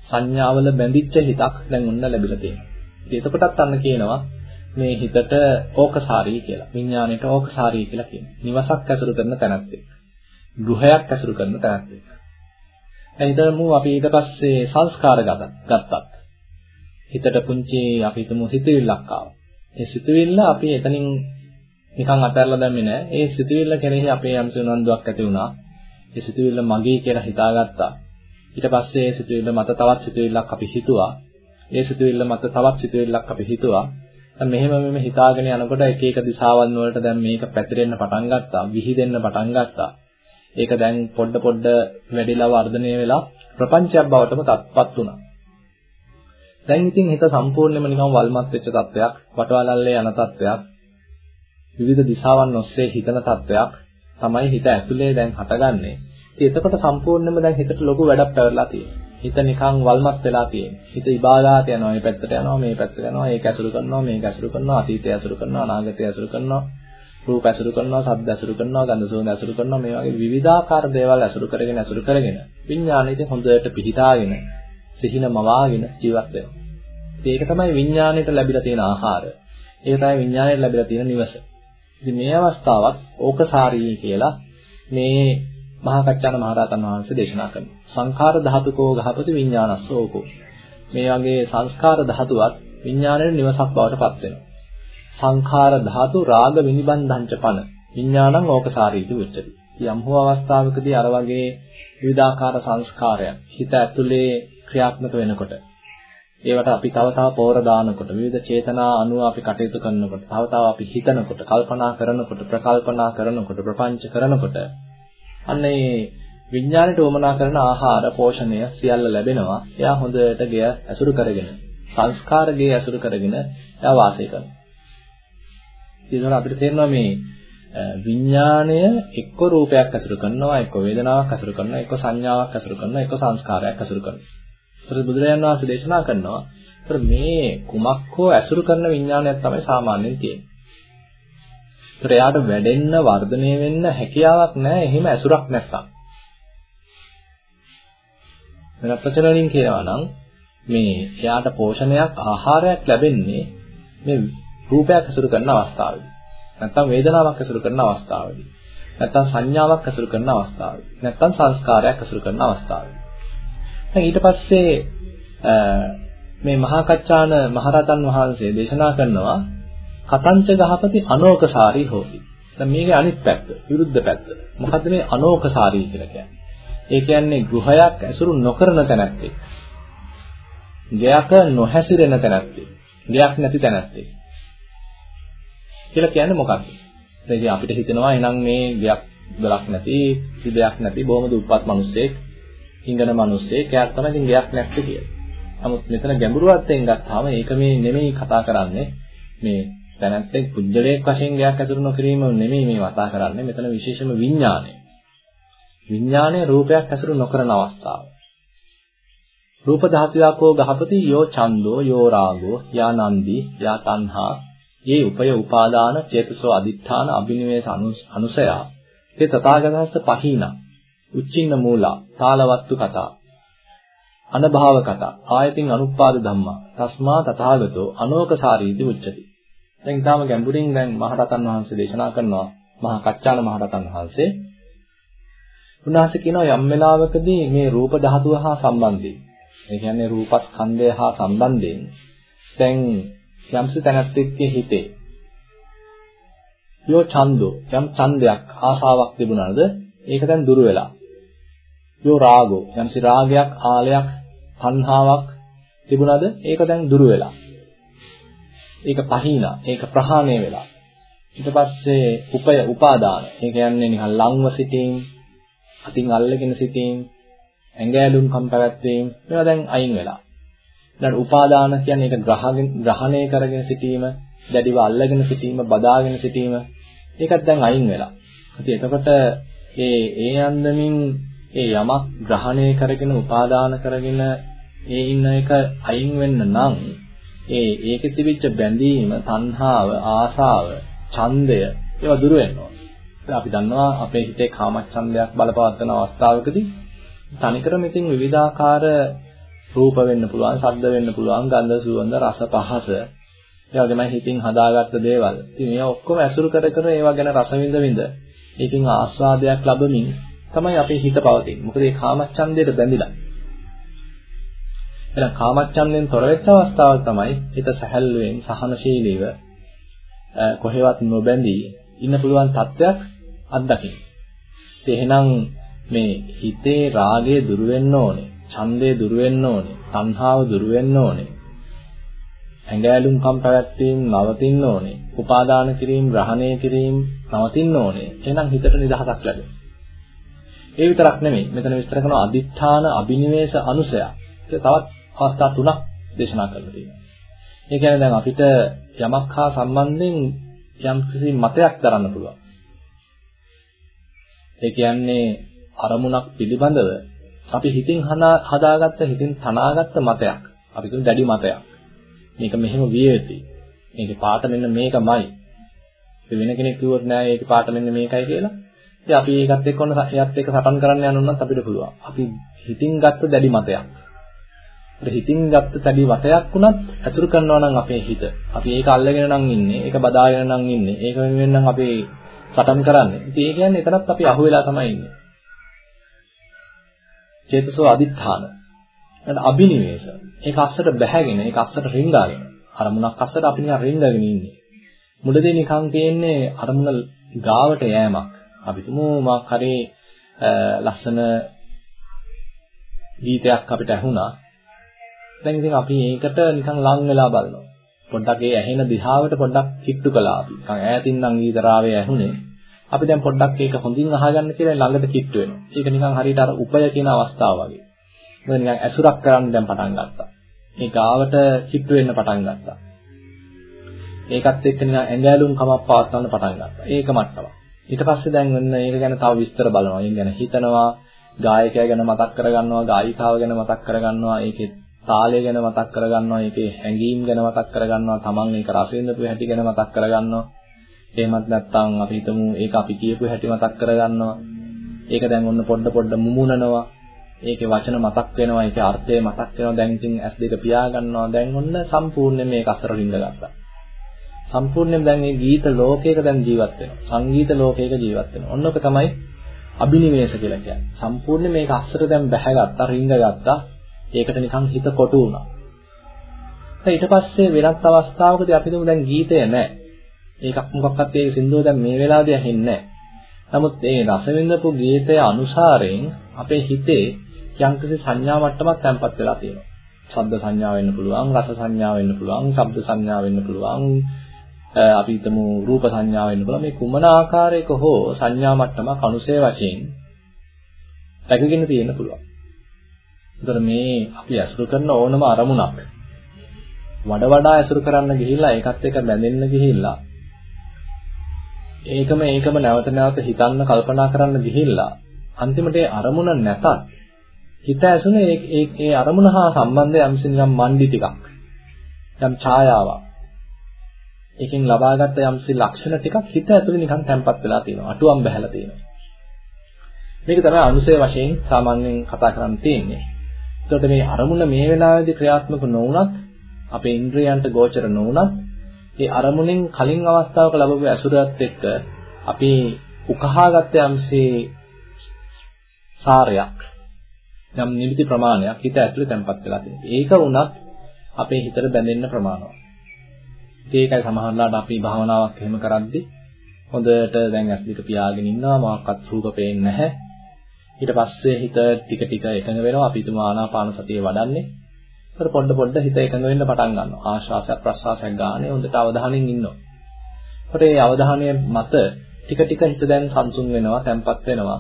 සංඥාවල බැඳිච්ච හිතක් දැන් ඔන්න ලැබිලා තියෙනවා ඉතින් එතකොටත් අන්න කියනවා මේ හිතට ඕකසාරී කියලා. විඥාණයට ඕකසාරී කියලා කියනවා. නිවසක් ඇසුරු කරන තැනත් එක්ක. ගෘහයක් ඇසුරු කරන තැනත් එක්ක. එහිදමු අපි ඊට පස්සේ සංස්කාර ගත්තත්. හිතට පුංචි අපි හිතමු සිතුවිල්ලක් ආවා. ඒ සිතුවිල්ල අපි එතනින් නිකන් අතහැරලා දැම්මේ නෑ. ඒ සිතුවිල්ල කෙරෙහි අපේ යම්සි උනන්දුවක් ඇති වුණා. ඒ සිතුවිල්ල මගේ කියලා හිතාගත්තා. ඊට පස්සේ ඒ සිතුවිල්ල මත තවත් සිතුවිල්ලක් අපි හිතුවා. ඒ සිතුවිල්ල මත තවත් සිතුවිල්ලක් අපි හිතුවා. දැන් මෙහෙම මෙහෙම හිතාගෙන යනකොට එක එක දිශාවන් වලට දැන් මේක පැතිරෙන්න පටන් ගත්තා. විහිදෙන්න පටන් ගත්තා. ඒක දැන් පොඩ පොඩ වැඩිලා වර්ධනය වෙලා ප්‍රපංචයක් බවටම තත්පත් වුණා. දැන් ඉතින් හිත සම්පූර්ණයෙන්ම නිකන් වල්මත් වෙච්ච තත්වයක්, වටවලල්ලේ යන තත්වයක්, විවිධ දිශාවන් ඔස්සේ හිතන තත්වයක් තමයි හිත ඇතුලේ දැන් හටගන්නේ. ඉතින් එතකොට සම්පූර්ණයෙන්ම දැන් හිතට ලොකු වැඩක් පැවරලා තියෙනවා. හිත නිකන් වල්මත් වෙලා තියෙනවා. හිත ඉබාගාට යනවා, මේ පැත්තට යනවා, මේ පැත්තට යනවා, ඒක ඇසුරු කරනවා, මේක ඇසුරු කරනවා, අතීතය ඇසුරු කරනවා, අනාගතය ඇසුරු කරනවා, රූප ඇසුරු කරනවා, ශබ්ද ඇසුරු කරනවා, ගන්ධ සුවඳ ඇසුරු කරනවා, මේ වගේ විවිධාකාර දේවල් ඇසුරු කරගෙන ඇසුරු කරගෙන විඥාණය ඉතින් හොඳට පිහිටාගෙන සිහින මවාගෙන ජීවත් වෙනවා. ඒක තමයි විඥාණයට ලැබිලා තියෙන ආහාර. ඒක තමයි විඥාණයට ලැබිලා තියෙන නිවස. ඉතින් මේ අවස්ථාවත් ඕකසාරී කියලා මේ මහා කච්චාන මහරහතන් වහන්සේ දේශනා කරනවා. සංඛාර ධාතුකෝ ගහපති විඥානස්සෝකෝ. මේ වගේ සංස්කාර ධාතුවත් විඥාණයට නිවසක් බවට පත් වෙනවා. සංඛාර ධාතු රාග විනිබන්ධංච පන. විඥානං ඕකසාරීති උච්චති. යම් හෝ අවස්ථාවකදී අර වගේ විවිධාකාර සංස්කාරයන් හිත ඇතුලේ ක්‍රියාත්මක වෙනකොට ඒවට අපි තව තව පෝර දානකොට විවිධ චේතනා අනුව අපි කටයුතු කරනකොට තව තව අපි හිතනකොට කල්පනා කරනකොට ප්‍රකල්පනා කරනකොට ප්‍රපංච කරනකොට අන්න ඒ විඥාණයට උමනා කරන ආහාර පෝෂණය සියල්ල ලැබෙනවා එයා හොඳට ගෙය ඇසුරු කරගෙන සංස්කාර ගෙය ඇසුරු කරගෙන එයා වාසය කරනවා ඒකවල අපිට තේරෙනවා මේ විඥාණය එක්ක රූපයක් ඇසුරු කරනවා එක්ක වේදනාවක් ඇසුරු කරනවා එක්ක සංඥාවක් ඇසුරු කරනවා එක්ක සංස්කාරයක් ඇසුරු කරනවා ඒතර බුදුරජාණන් වහන්සේ දේශනා කරනවා ඒතර මේ කුමක් හෝ ඇසුරු කරන විඥානයක් තමයි සාමාන්‍යයෙන් තියෙන්නේ. ඒතර එයාට වැඩෙන්න වර්ධනය වෙන්න හැකියාවක් නැහැ එහෙම ඇසුරක් නැත්තම්. වෙනත් වචන කියනවා නම් මේ එයාට පෝෂණයක් ආහාරයක් ලැබෙන්නේ මේ රූපයක් ඇසුරු කරන අවස්ථාවේදී. නැත්තම් වේදනාවක් ඇසුරු කරන අවස්ථාවේදී. නැත්තම් සංඥාවක් ඇසුරු කරන අවස්ථාවේදී. නැත්තම් සංස්කාරයක් ඇසුරු කරන අවස්ථාවේදී. දැන් ඊට පස්සේ මේ මහා කච්චාන මහරතන් වහන්සේ දේශනා කරනවා කතංච ගහපති අනෝකසාරී හෝති. දැන් මේකේ අනිත් පැත්ත, විරුද්ධ පැත්ත. මොකද්ද මේ අනෝකසාරී කියලා කියන්නේ? ඒ කියන්නේ ගෘහයක් ඇසුරු නොකරන තැනැත්තෙක්. ගයක් නොහැසිරෙන තැනැත්තෙක්. ගයක් නැති තැනැත්තෙක්. කියලා කියන්නේ මොකක්ද? දැන් අපිට හිතෙනවා එහෙනම් මේ ගයක් දලක් නැති, සිදයක් නැති බොහොම දුප්පත් මිනිස්සෙක් හිඟන මිනිස්සේ කෑක් තමයි ඉතින් ගයක් නැත්තේ කියලා. නමුත් මෙතන ගැඹුරු අර්ථයෙන් ගත්තාම ඒක මේ නෙමෙයි කතා කරන්නේ මේ දැනත්තේ පුජ්‍යලයක් වශයෙන් ගයක් ඇසුරු නොකිරීම නෙමෙයි මේ කතා කරන්නේ මෙතන විශේෂම විඥානය. විඥානය රූපයක් ඇසුරු නොකරන අවස්ථාව. රූප ධාතුයකෝ ගහපති යෝ ඡන්தோ යෝ රාගෝ යා නන්දි යා තණ්හා යේ උපය උපාදාන චේතසෝ අදිඨාන අබිනිවේෂ අනුසයා. තේ තථාගතස්ස පහීනා උච්චින්න මූලා තාලවත්තු කතා අනභාව කතා ආයතින් අනුපාද ධම්මා තස්මා තථාගතෝ අනෝකසාරීති උච්චති. දැන් ඊටාම ගැඹුරින් දැන් මහරතන් වහන්සේ දේශනා කරනවා මහා කච්චාන මහරතන් වහන්සේ. උන්වහන්සේ කියනවා යම් වෙලාවකදී මේ රූප ධාතුව හා සම්බන්ධයෙන් ඒ කියන්නේ රූපස්කන්ධය හා සම්බන්ධයෙන් දැන් යම්ස තැනැත්තෙක්ගේ හිතේ. යෝ ඡන්தோ යම් ඡන්දයක් ආසාවක් තිබුණාද ඒක දැන් දුර වෙලා. යෝ රාගෝ යම්සි රාගයක් ආලයක් තණ්හාවක් තිබුණාද ඒක දැන් දුරු වෙලා. ඒක පහිනා ඒක ප්‍රහාණය වෙලා. ඊට පස්සේ උපය උපාදාන. ඒ කියන්නේ නිකන් ලංව සිටීම අතින් අල්ලගෙන සිටීම ඇඟැලුම් කම් පැවැත්වීම මේවා දැන් අයින් වෙලා. දැන් උපාදාන කියන්නේ ඒක ග්‍රහණය කරගෙන සිටීම දැඩිව අල්ලගෙන සිටීම බදාගෙන සිටීම ඒකත් දැන් අයින් වෙලා ඉතින් එතකොට ඒ ඒ අන්දමින් ඒ යමක් ග්‍රහණය කරගෙන උපාදාන කරගෙන ඒ ඉන්න එක අයින් වෙන්න නම් ඒ ඒකෙ තිබිච්ච බැඳීම, තණ්හාව, ආසාව, ඡන්දය ඒවා දුර වෙන්න ඕන. අපි දන්නවා අපේ හිතේ කාමච්ඡන්දයක් බලපවත්වන අවස්ථාවකදී තනිකරම ඉතින් විවිධාකාර රූප වෙන්න පුළුවන්, ශබ්ද වෙන්න පුළුවන්, ගන්ධ, සුවඳ, රස, පහස ඒ වගේමයි හිතින් හදාගත්ත දේවල්. ඉතින් මේ ඔක්කොම ඇසුරු කර කර ඒවා ගැන රස විඳ විඳ ඒකෙන් ආස්වාදයක් ලැබමින් තමයි අපේ හිත පවතින්නේ. මොකද මේ කාමච්ඡන්දයට බැඳිලා. එහෙනම් කාමච්ඡන්දයෙන් තොර වෙච්ච අවස්ථාවල් තමයි හිත සැහැල්ලුවෙන් සහනශීලීව කොහෙවත් නොබැඳී ඉන්න පුළුවන් තත්ත්වයක් අත්දකින්න. ඉතින් එහෙනම් මේ හිතේ රාගය දුරු වෙන්න ඕනේ, ඡන්දය දුරු වෙන්න ඕනේ, තණ්හාව දුරු වෙන්න ඕනේ. ඇඟැලුම්කම් පැවැත්වීම නවතින්න ඕනේ. උපාදාන කිරීම, ග්‍රහණය කිරීම නවතින්න ඕනේ. එහෙනම් හිතට නිදහසක් ලැබෙනවා. ඒ විතරක් නෙමෙයි. මෙතන විස්තර කරන අදිඨාන, අබිනිවේෂ, අනුසය. තවත් අවස්ථා තුනක් දේශනා කරලා තියෙනවා. ඒ කියන්නේ දැන් අපිට යමක් හා සම්බන්ධයෙන් යම් කිසි මතයක් දරන්න පුළුවන්. ඒ කියන්නේ අරමුණක් පිළිබඳව අපි හිතින් හදාගත්ත හිතින් තනාගත්ත මතයක්. අපි කියන දැඩි මතයක්. මේක මෙහෙම විය යුතුයි. මේකේ පාට මෙන්න මේකමයි. වෙන කෙනෙක් කිව්වොත් නෑ ඒකේ පාට මෙන්න මේකයි කියලා. ඉතින් අපි ඒකත් එක්ක ඔන්න එයත් එක්ක සටන් කරන්න යනොත් අපිට පුළුවන්. අපි හිතින් ගත්ත දැඩි මතයක්. අපිට හිතින් ගත්ත දැඩි වටයක් වුණත් ඇසුරු කරනවා නම් අපේ හිත. අපි ඒක අල්ලගෙන නම් ඉන්නේ. ඒක බදාගෙන නම් ඉන්නේ. ඒක වෙනුවෙන් නම් අපි සටන් කරන්නේ. ඉතින් ඒ කියන්නේ එතනත් අපි අහුවෙලා තමයි ඉන්නේ. චේතසෝ අදිත්‍ථාන. එතන අබිනිවේෂ. ඒක අස්සට බැහැගෙන, ඒක අස්සට රිංගාගෙන. අරමුණක් අස්සට අපි නිකන් රිංගගෙන ඉන්නේ. මුලදී නිකන් තියෙන්නේ අරමුණ ගාවට යෑමක්. අපි තුමු මාක් හරි ලස්සන ගීතයක් අපිට ඇහුණා. දැන් ඉතින් අපි ඒකට නිකන් ලං වෙලා බලනවා. පොඩ්ඩක් ඒ ඇහෙන දිහාවට පොඩ්ඩක් කිට්ටු කළා අපි. නිකන් ඈතින් නම් ගීතරාවේ ඇහුනේ. අපි දැන් පොඩ්ඩක් ඒක හොඳින් අහගන්න කියලා ළඟට කිට්ටු වෙනවා. ඒක නිකන් හරියට අර උපය කියන අවස්ථාව වගේ. මොකද නිකන් ඇසුරක් කරන්න දැන් පටන් ගත්තා. මේ ගාවට කිට්ටු වෙන්න පටන් ගත්තා. ඒකත් එක්ක නිකන් ඇඟැලුම් කමක් පවත්වන්න පටන් ගත්තා. ඒක මට්ටමක්. ඊට පස්සේ දැන් ඔන්න ඒක ගැන තව විස්තර බලනවා. ඒක ගැන හිතනවා, ගායකයා ගැන මතක් කරගන්නවා, ගායිකාව ගැන මතක් කරගන්නවා. ඒකේ තාලය ගැන මතක් කරගන්නවා, ඒකේ හැඟීම් ගැන මතක් කරගන්නවා, තමන් ඒක රස විඳපු හැටි ගැන මතක් කරගන්නවා. එහෙමත් නැත්නම් අපි හිතමු ඒක අපි කියපු හැටි මතක් කරගන්නවා. ඒක දැන් ඔන්න පොඩ පොඩ මුමුණනවා. ඒකේ වචන මතක් වෙනවා, ඒකේ අර්ථය මතක් වෙනවා. දැන් ඉතින් S2 පියා ගන්නවා. දැන් ඔන්න සම්පූර්ණයෙන් මේක අසර රිංග ගත්තා. සම්පූර්ණයෙන් දැන් මේ ගීත ලෝකයක දැන් ජීවත් වෙනවා. සංගීත ලෝකයක ජීවත් වෙනවා. ඔන්න ඔක තමයි අබිනිවේෂ කියලා කියන්නේ. සම්පූර්ණයෙන් මේක අස්සට දැන් බැහැගත්තා, රිංග ගත්තා. ඒකට නිකන් හිත කොටු වුණා. ඊට පස්සේ වෙනත් අවස්ථාවකදී අපි දුමු දැන් ගීතය නැහැ. ඒකක් මොකක්වත් ඒ සින්දුව දැන් මේ වෙලාවදී ඇහෙන්නේ නැහැ. නමුත් මේ රස විඳපු ගීතය අනුසාරයෙන් අපේ හිතේ යම්කිසි සංඥා මට්ටමක් තැම්පත් වෙලා තියෙනවා. ශබ්ද සංඥා වෙන්න පුළුවන්, රස සංඥා වෙන්න පුළුවන්, ශබ්ද සංඥා වෙන්න පුළුවන්, අපි හිතමු රූප සංඥා වෙන්න පුළුවන්. මේ කුමන ආකාරයක හෝ සංඥා මට්ටමක් අනුසය වශයෙන් රැකගෙන තියෙන්න පුළුවන්. එතකොට මේ අපි අසුරු කරන ඕනම අරමුණක් වඩ වඩා අසුරු කරන්න ගිහිල්ලා ඒකත් එක්ක බැඳෙන්න ගිහිල්ලා ඒකම ඒකම නැවත නැවත හිතන්න කල්පනා කරන්න ගිහිල්ලා අන්තිමට ඒ අරමුණ නැතත් හිත ඇසුනේ ඒ ඒ අරමුණ හා සම්බන්ධ යම්සි නිකම් මණ්ඩි ටිකක් යම් ඡායාවක්. ඒකෙන් ලබාගත් යම්සි ලක්ෂණ ටිකක් හිත ඇතුලේ නිකන් තැම්පත් වෙලා තියෙනවා අටුවම් බහැලා තියෙනවා. මේක තමයි අනුසය වශයෙන් සාමාන්‍යයෙන් කතා කරන්න තියෙන්නේ. එතකොට මේ අරමුණ මේ වෙලාවේදී ක්‍රියාත්මක නොවුනත් අපේ ඉන්ද්‍රයන්ට ගෝචර නොවුනත් ඒ අරමුණෙන් කලින් අවස්ථාවක ලැබපු ඇසුරත් එක්ක අපි උකහාගත්ත යම්සේ සාරයක් යම් නිමිති ප්‍රමාණයක් හිත ඇතුලේ තැම්පත් වෙලා තියෙනවා. ඒක වුණත් අපේ හිතට බැඳෙන්න ප්‍රමාණවත්. ඒකයි සමහරවිට අපි භාවනාවක් එහෙම කරද්දී හොඳට දැන් ඇස් දෙක පියාගෙන ඉන්නවා මොකක්වත් රූප පේන්නේ නැහැ. ඊට පස්සේ හිත ටික ටික එකඟ වෙනවා අපි තුමා ආනාපාන සතිය වඩන්නේ. ඊට පොඩ පොඩ හිත එකඟ වෙන්න පටන් ගන්නවා. ආශ්වාසයක් ප්‍රශ්වාසයක් ගානේ හොඳට අවධානයෙන් ඉන්නවා. ඊට ඒ අවධානය මත ටික ටික හිත දැන් සංසුන් වෙනවා, තැම්පත් වෙනවා.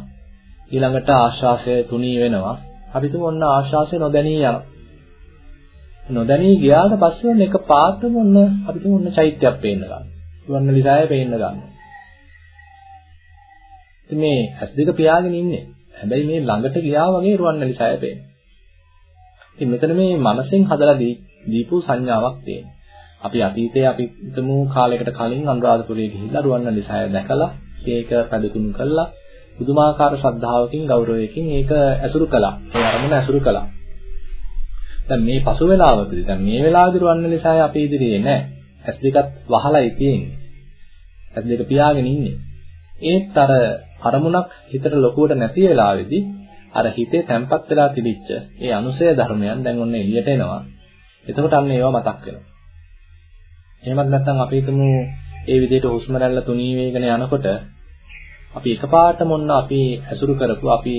ඊළඟට ආශ්වාසය තුනී වෙනවා. අපි තුමු ඔන්න ආශ්වාසය නොදැනී යනවා. නොදැනී ගියාට පස්සේ ඔන්න එක පාටම ඔන්න අපි තුමු ඔන්න චෛත්‍යයක් පේන්න ගන්නවා. වර්ණ ලිසාය පේන්න ගන්නවා. ඉතින් මේ ඇස් දෙක පියාගෙන ඉන්නේ. හැබැයි මේ ළඟට ගියා වගේ රුවන්වැලි සෑය පේනවා. ඉතින් මෙතන මේ මනසෙන් හදලා දීපු සංඥාවක් තියෙනවා. අපි අතීතයේ අපි හිතමු කාලයකට කලින් අනුරාධපුරයේ ගිහිල්ලා රුවන්වැලි සෑය දැකලා ඒක පැදකුණු කළා. පුදුමාකාර ශ්‍රද්ධාවකින් ගෞරවයකින් ඒක ඇසුරු කළා. ඒ අරමුණ ඇසුරු කළා. දැන් මේ පසු වෙලාවකදී දැන් මේ වෙලාවේදී රුවන්වැලි සෑය අපේ ඉදිරියේ නැහැ. ඇස් දෙකත් වහලායි තියෙන්නේ. ඇස් දෙක පියාගෙන ඉන්නේ. ඒත් අර අරමුණක් හිතට ලොකුවට නැති වෙලාවේදී අර හිතේ තැම්පත් වෙලා තිබිච්ච ඒ අනුසය ධර්මයන් දැන් ඔන්න එළියට එනවා. එතකොට අන්න ඒවා මතක් වෙනවා. එහෙමත් නැත්නම් අපි හිතමු ඒ විදිහට හුස්ම රැල්ල තුනී වේගන යනකොට අපි එකපාරටම ඔන්න අපි ඇසුරු කරපු අපි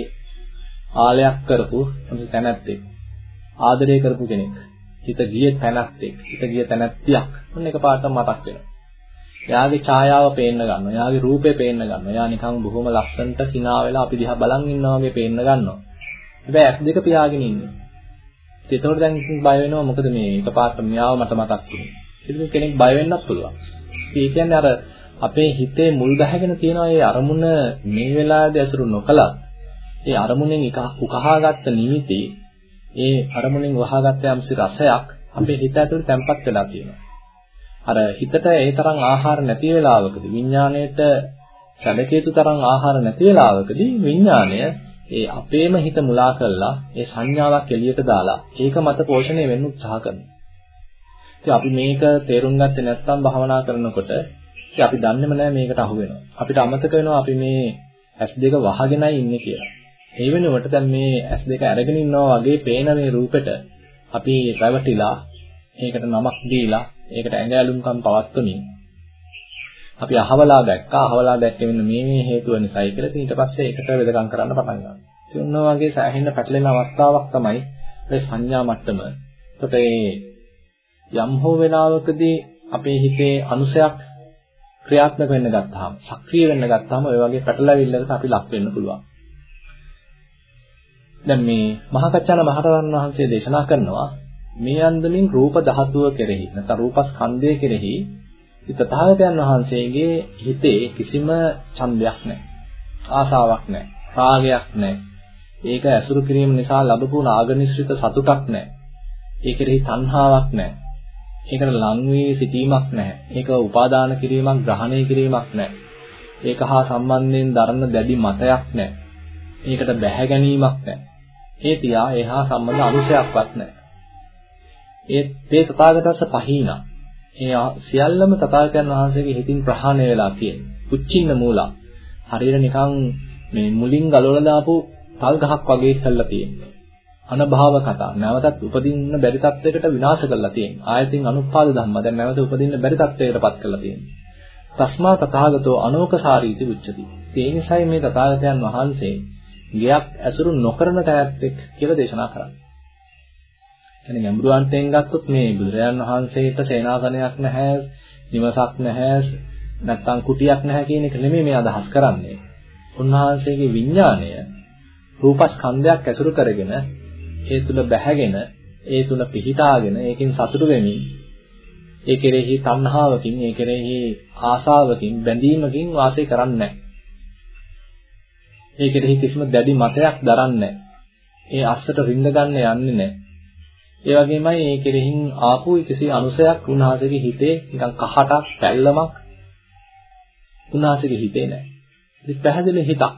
ආලයක් කරපු තැනැත්තෙක් ආදරය කරපු කෙනෙක් හිත ගිය තැනැත්තෙක් හිත ගිය තැනැත්තියක් ඔන්න එකපාරටම මතක් වෙනවා. එයාගේ ඡායාව පේන්න ගන්නවා. එයාගේ රූපේ පේන්න ගන්නවා. එයා නිකන් බොහොම ලස්සනට hina වෙලා අපි දිහා බලන් ඉන්නවා වගේ පේන්න ගන්නවා. හැබැයි ඇස් දෙක පියාගෙන ඉන්නේ. ඒතකොට දැන් බය වෙනවා මොකද මේ එකපාරට මෙයාව මට මතක් වුනේ. ඉතින් කෙනෙක් බය වෙන්නත් පුළුවන්. ඒ කියන්නේ අර අපේ හිතේ මුල් ගහගෙන තියෙන ඒ අරමුණ මේ වෙලාවේදී අසුරු නොකලත් ඒ අරමුණෙන් එක උකහාගත්ත නිමිති ඒ අරමුණෙන් වහාගත්ත යම්සි රසයක් අපේ හිත ඇතුළේ තැම්පත් වෙලා තියෙනවා. අර හිතට ඒ තරම් ආහාර නැති වෙලාවකදී විඥාණයට සැලකේතු තරම් ආහාර නැති වෙලාවකදී විඥාණය ඒ අපේම හිත මුලා කරලා ඒ සංඥාවක් එළියට දාලා ඒක මත පෝෂණය වෙන්න උත්සාහ කරනවා. ඉතින් අපි මේක තේරුම් ගත්තේ නැත්නම් භාවනා කරනකොට ඉතින් අපි දන්නේම නැහැ මේකට අහු වෙනවා. අපිට අමතක වෙනවා අපි මේ S2 වහගෙනයි ඉන්නේ කියලා. ඒ වෙනුවට දැන් මේ S2 අරගෙන ඉන්නවා වගේ පේන මේ රූපෙට අපි රැවටිලා ඒකට නමක් දීලා ඒකට ඇඟ ඇලුම්කම් පවත්වමින් අපි අහවලා දැක්කා අහවලා දැක්කේ මෙන්න මේ මේ හේතුව නිසායි කියලා ඉතින් ඊට පස්සේ ඒකට වෙදකම් කරන්න පටන් ගන්නවා. ඉතින් ඔන්න වගේ සෑහෙන පැටලෙන අවස්ථාවක් තමයි මේ සංඥා මට්ටම. එතකොට යම් හෝ වෙලාවකදී අපේ හිතේ අනුසයක් ක්‍රියාත්මක වෙන්න ගත්තාම සක්‍රිය වෙන්න ගත්තාම ඔය වගේ පැටලවිල්ලකට අපි ලක් වෙන්න පුළුවන්. දැන් මේ මහා කච්චාන මහරහතන් වහන්සේ දේශනා කරනවා මේ අන්දමින් රූප ධාතුව කෙරෙහි නැත්නම් රූපස්කන්ධය කෙරෙහි තථාගතයන් වහන්සේගේ හිතේ කිසිම ඡන්දයක් නැහැ. ආසාවක් නැහැ. රාගයක් නැහැ. ඒක ඇසුරු කිරීම නිසා ලැබපු නාගනිශ්චිත සතුටක් නැහැ. ඒ කෙරෙහි තණ්හාවක් නැහැ. ඒකට ලං වී සිටීමක් නැහැ. ඒක උපාදාන කිරීමක්, ග්‍රහණය කිරීමක් නැහැ. ඒක හා සම්බන්ධයෙන් දරන දැඩි මතයක් නැහැ. ඒකට බැහැ ගැනීමක් නැහැ. ඒ තියා එහා සම්බන්ධ අනුසයක්වත් නැහැ. ඒ තේ තථාගතස්ස පහීනා. ඒ සියල්ලම තථාගතයන් වහන්සේගේ හිතින් ප්‍රහාණය වෙලා තියෙන්නේ. උච්චින්න මූලා. හරියට නිකන් මේ මුලින් ගලවලා දාපු තල් ගහක් වගේ ඉස්සල්ලා තියෙන්නේ. අනභාව කතා. නැවතත් උපදින්න බැරි තත්යකට විනාශ කරලා තියෙන්නේ. ආයතින් අනුපාද ධම්ම දැන් නැවත උපදින්න බැරි තත්යකටපත් කරලා තියෙන්නේ. තස්මා තථාගතෝ අනෝකසාරීති උච්චති. ඒ නිසායි මේ තථාගතයන් වහන්සේ ගයක් ඇසුරු නොකරන තැනැත්තෙක් කියලා දේශනා කරන්නේ. කියන්නේ ගැඹුරු අන්තයෙන් ගත්තොත් මේ බුදුරජාන් වහන්සේට සේනාසනයක් නැහැ, නිවසක් නැහැ, නැත්තම් කුටියක් නැහැ කියන එක නෙමෙයි මේ අදහස් කරන්නේ. උන්වහන්සේගේ විඥාණය රූපස්කන්ධයක් ඇසුරු කරගෙන ඒ තුල බැහැගෙන ඒ තුල පිහිටාගෙන ඒකෙන් සතුටු වෙමින් ඒ කෙරෙහි තණ්හාවකින් ඒ කෙරෙහි ආසාවකින් බැඳීමකින් වාසය කරන්නේ නැහැ. ඒ කෙරෙහි කිසිම දැඩි මතයක් දරන්නේ නැහැ. ඒ අස්සට රින්ද ගන්න යන්නේ නැහැ. ඒ වගේමයි ඒ කෙරෙහින් ආපු කිසි අනුසයක් උන්වහන්සේගේ හිතේ නිකන් කහටක් පැල්ලමක් උන්වහන්සේගේ හිතේ නැහැ. ඉතින් පැහැදිලි හිතක්,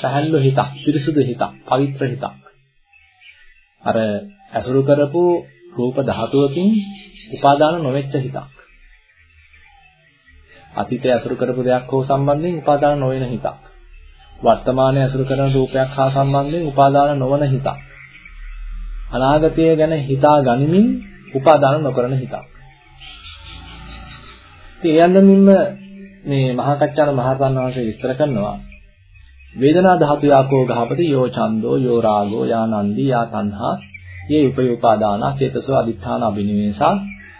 සැහැල්ලු හිතක්, පිරිසුදු හිතක්, පවිත්‍ර හිතක්. අර ඇසුරු කරපු රූප ධාතුවකින් උපාදාන නොවෙච්ච හිතක්. අතීතයේ ඇසුරු කරපු දෙයක් හෝ සම්බන්ධයෙන් උපාදාන නොවන හිතක්. වර්තමානයේ ඇසුරු කරන රූපයක් හා සම්බන්ධයෙන් උපාදාන නොවන හිතක්. අනාගතය ගැන හිතා ගනිමින් උපාදාන නොකරන හිතක්. ඉතින් ඒ අන්දමින්ම මේ මහා කච්චාන මහරහතන් වහන්සේ විස්තර කරනවා. වේදනා ධාතු යාකෝ ගහපති යෝ ඡන්தோ යෝ රාගෝ යා නන්දි යා තණ්හා යේ උපයෝපාදාන චේතසෝ අදිඨාන අබිනිවේසා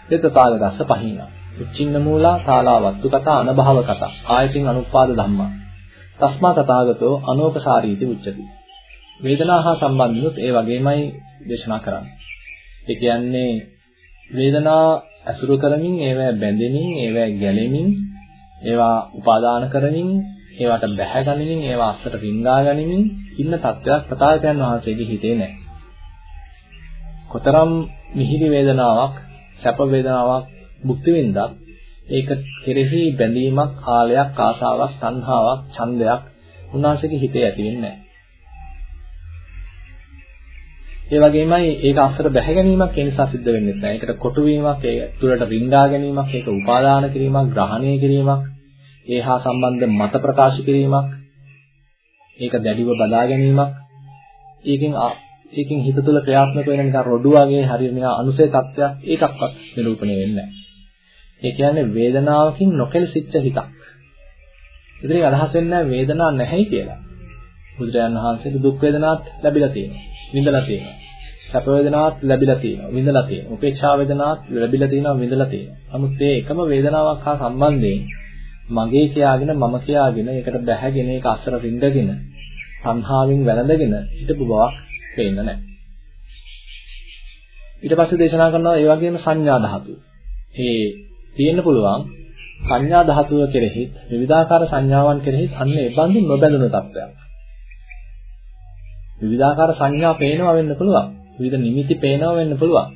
දෙතපාලගස්ස පහිනා. උච්චින්න මූලා තාලාවත්තු කතා අනභව කතා ආයතින් අනුපාද ධම්මා. තස්මා තථාගතෝ අනෝපසාරීති උච්චති. වේදනා හා සම්බන්ධුත් ඒ වගේමයි දේශනා කරන්නේ. ඒ කියන්නේ වේදනා ඇසුරු කරමින් ඒවා බැඳෙමින් ඒවා ගැලෙමින් ඒවා උපාදාන කරමින් ඒවට බැහැ ගනිමින් ඒවා අස්සට රිංගා ගනිමින් ඉන්න තත්ත්වයක් තථාගතයන් වහන්සේගේ හිතේ නැහැ. කොතරම් මිහිරි වේදනාවක් සැප වේදනාවක් භුක්ති විඳත් ඒක කෙරෙහි බැඳීමක් කාලයක් ආසාවක් තණ්හාවක් ඡන්දයක් උන්වහන්සේගේ හිතේ ඇති වෙන්නේ නැහැ. ඒ වගේමයි ඒක අස්සර බැහැ ගැනීමක් ඒ නිසා සිද්ධ වෙන්නේ නැහැ. ඒකට කොටු වීමක්, ඒ තුළට රිංගා ගැනීමක්, ඒක උපාදාන කිරීමක්, ග්‍රහණය කිරීමක්, ඒ හා සම්බන්ධ මත ප්‍රකාශ කිරීමක්, ඒක දැඩිව බදා ගැනීමක්. ඒකෙන් ඒකෙන් හිත තුළ ක්‍රියාත්මක වෙන නිකන් රොඩු වගේ හරිය නිකන් අනුසය තත්ත්වයක් ඒකක්වත් නිරූපණය වෙන්නේ නැහැ. ඒ කියන්නේ වේදනාවකින් නොකැලසිච්ච හිතක්. ඉතින් අදහස් වෙන්නේ වේදනාවක් නැහැයි කියලා. බුදුරජාණන් වහන්සේට දුක් වේදනාවක් ලැබිලා තියෙනවා. විඳලා තියෙනවා. සැප වේදනාවක් ලැබිලා තියෙනවා. විඳලා තියෙනවා. උපේක්ෂා වේදනාවක් ලැබිලා තියෙනවා. විඳලා තියෙනවා. නමුත් මේ එකම වේදනාවක් හා සම්බන්ධයෙන් මගේ කියාගෙන මම කියාගෙන ඒකට බැහැගෙන ඒක අසර රින්දගෙන සංහාවෙන් වැළඳගෙන හිටපු බවක් පේන්න නැහැ. ඊට පස්සේ දේශනා කරනවා ඒ වගේම සංඥා ධාතුව. ඒ තියෙන්න පුළුවන් සංඥා ධාතුව කෙරෙහි විවිධාකාර සංඥාවන් කෙරෙහි අන්න ඒ බඳු නොබැඳුණු තත්ත්වයක්. විවිධාකාර සංඥා පේනවා වෙන්න පුළුවන්. විවිධ නිමිති පේනවා වෙන්න පුළුවන්.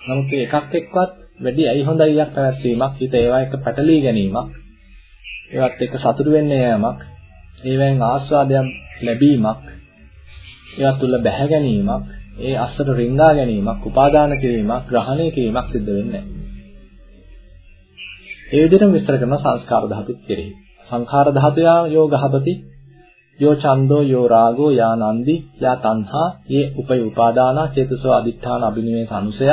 නමුත් ඒ එකක් එක්කවත් වැඩි ඇයි හොඳයියක් පැවැත්වීමක්, හිත ඒවා එක පැටලී ගැනීමක්, ඒවත් එක්ක සතුටු වෙන්න යෑමක්, ඒවෙන් ආස්වාදයක් ලැබීමක්, ඒවා තුල බැහැ ගැනීමක්, ඒ අස්සට රිංගා ගැනීමක්, උපාදාන කිරීමක්, ග්‍රහණය කිරීමක් සිද්ධ වෙන්නේ නැහැ. ඒ විදිහටම විස්තර කරන සංස්කාර ධාතුත් කෙරෙහි. සංඛාර ධාතුයා යෝගහපති යෝ චන්தோ යෝ රාගෝ යා නන්දි යා තණ්හා යේ උපය උපාදානා චේතසෝ අදිඨාන අබිනිවේස අනුසය.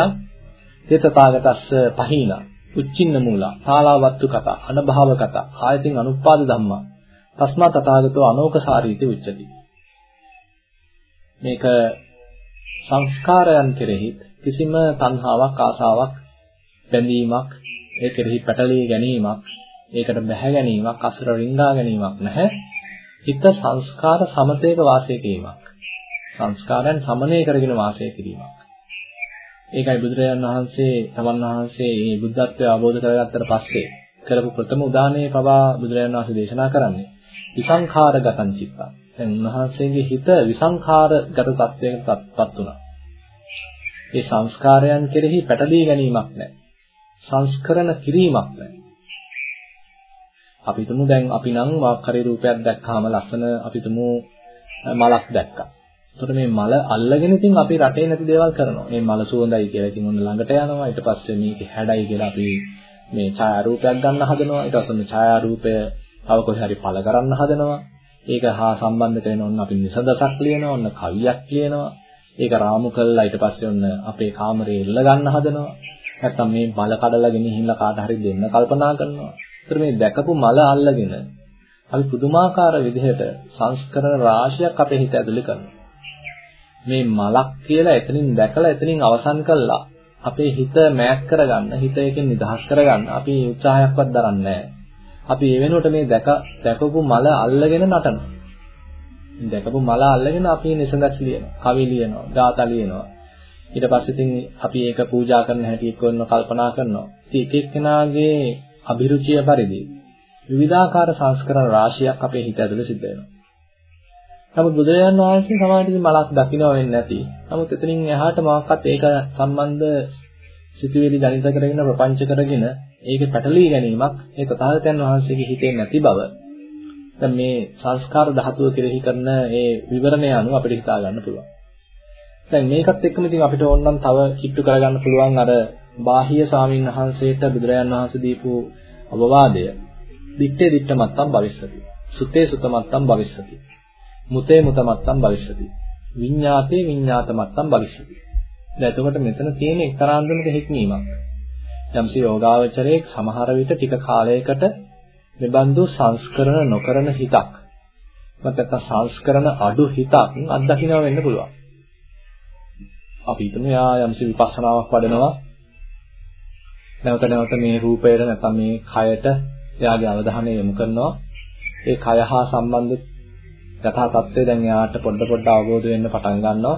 තේතතාගතස්ස පහීන උච්චින්න මූලා තාලාවත්තු කතා අනභාව කතා ආයතින් අනුපාද ධම්මා තස්මා තථාගතෝ අනෝකසාරීති උච්චති. මේක සංස්කාරයන් කෙරෙහි කිසිම තණ්හාවක් ආසාවක් බැඳීමක් ඒ කෙරෙහි පැටලී ගැනීමක් ඒකට බැහැ ගැනීමක් අසර රිංගා ගැනීමක් නැහැ. හිත සංස්කාර සමතේක වාසය කිරීමක්. සංස්කාරයන් සමනය කරගෙන වාසය කිරීමක්. ඒකයි බුදුරජාණන් වහන්සේ තමන් වහන්සේ මේ බුද්ධත්වය අවබෝධ කරගත්තට පස්සේ කරපු ප්‍රථම උදාහරණය පවා බුදුරජාණන් වහන්සේ දේශනා කරන්නේ විසංඛාරගතං චිත්තං. දැන් උන්වහන්සේගේ හිත විසංඛාරගත තත්වයකටපත් වුණා. ඒ සංස්කාරයන් කෙරෙහි පැටලී ගැනීමක් නැහැ. සංස්කරණ කිරීමක් නැහැ. අපි තුමු දැන් අපි නම් වාක්කරි රූපයක් දැක්කහම ලස්සන අපි තුමු මලක් දැක්කා. එතකොට මේ මල අල්ලගෙන ඉතින් අපි රටේ නැති දේවල් කරනවා. මේ මල සුවඳයි කියලා ඉතින් ඔන්න ළඟට යනවා. ඊට පස්සේ මේක හැඩයි කියලා අපි මේ ඡායාරූපයක් ගන්න හදනවා. ඊට පස්සේ මේ ඡායාරූපය තව කොහේ හරි පළ කරන්න හදනවා. ඒක හා සම්බන්ධ කරගෙන ඔන්න අපි නිසදසක් ලියනවා. ඔන්න කවියක් කියනවා. ඒක රාමු කළා ඊට පස්සේ ඔන්න අපේ කාමරේ එල්ල ගන්න හදනවා. නැත්තම් මේ මල කඩලා ගෙනහිල්ලා කාට හරි දෙන්න කල්පනා කරනවා. ඒතර මේ දැකපු මල අල්ලගෙන අපි පුදුමාකාර විදිහට සංස්කරණ රාශියක් අපේ හිත ඇතුලේ කරනවා. මේ මලක් කියලා එතනින් දැකලා එතනින් අවසන් කළා. අපේ හිත මෑත් කරගන්න, හිත එකෙන් නිදහස් කරගන්න අපි උත්සාහයක්වත් දරන්නේ අපි ඒ වෙනුවට මේ දැක දැකපු මල අල්ලගෙන නටනවා. දැකපු මල අල්ලගෙන අපි නිසඳස් ලියනවා, කවි ලියනවා, ගාථා ලියනවා. ඊට පස්සේ ඉතින් අපි ඒක පූජා කරන හැටි එක්ක කල්පනා කරනවා. ඉතින් එක එක්කෙනාගේ අභිරුචිය පරිදි විවිධාකාර සංස්කරණ රාශියක් අපේ හිත ඇතුලේ සිද්ධ වෙනවා. නමුත් බුදුරජාණන් වහන්සේ සමාධිය මලක් දකින්න වෙන්නේ නැති. නමුත් එතනින් එහාට මොකක්වත් ඒක සම්බන්ධ සිතුවිලි ජනිත කරගෙන ප්‍රපංච කරගෙන ඒකේ පැටලී ගැනීමක් ඒ තථාගතයන් වහන්සේගේ හිතේ නැති බව. දැන් මේ සංස්කාර ධාතුව කෙරෙහි කරන ඒ විවරණය අනුව අපිට හිතා ගන්න පුළුවන්. දැන් මේකත් එක්කම ඉතින් අපිට ඕනනම් තව කිට්ටු කරගන්න පුළුවන් අර බාහිය ස්වාමීන් වහන්සේට බුදුරජාන් වහන්සේ දීපු අවවාදය දිත්තේ දිත්ත මත්තම් භවිස්සති. සුතේ සුත මත්තම් භවිස්සති. මුතේ මුත මත්තම් භවිස්සති. විඤ්ඤාතේ විඤ්ඤාත මත්තම් භවිස්සති. දැන් එතකොට මෙතන තියෙන එක්තරාන්දමක හික්මීමක්. යම්සි යෝගාවචරයේ සමහර විට ටික කාලයකට මෙබඳු සංස්කරණ නොකරන හිතක්. නැත්නම් සංස්කරණ අඩු හිතක් අත්දකින්න වෙන්න පුළුවන්. අපි හිතමු යා යම්සි විපස්සනාවක් වඩනවා. නැවත නැවත මේ රූපයට නැත්නම් මේ කයට එයාගේ අවධානය යොමු කරනවා. ඒ කය හා සම්බන්ධ යථා තත්ත්වය දැන් එයාට පොඩ පොඩ අවබෝධ වෙන්න පටන් ගන්නවා.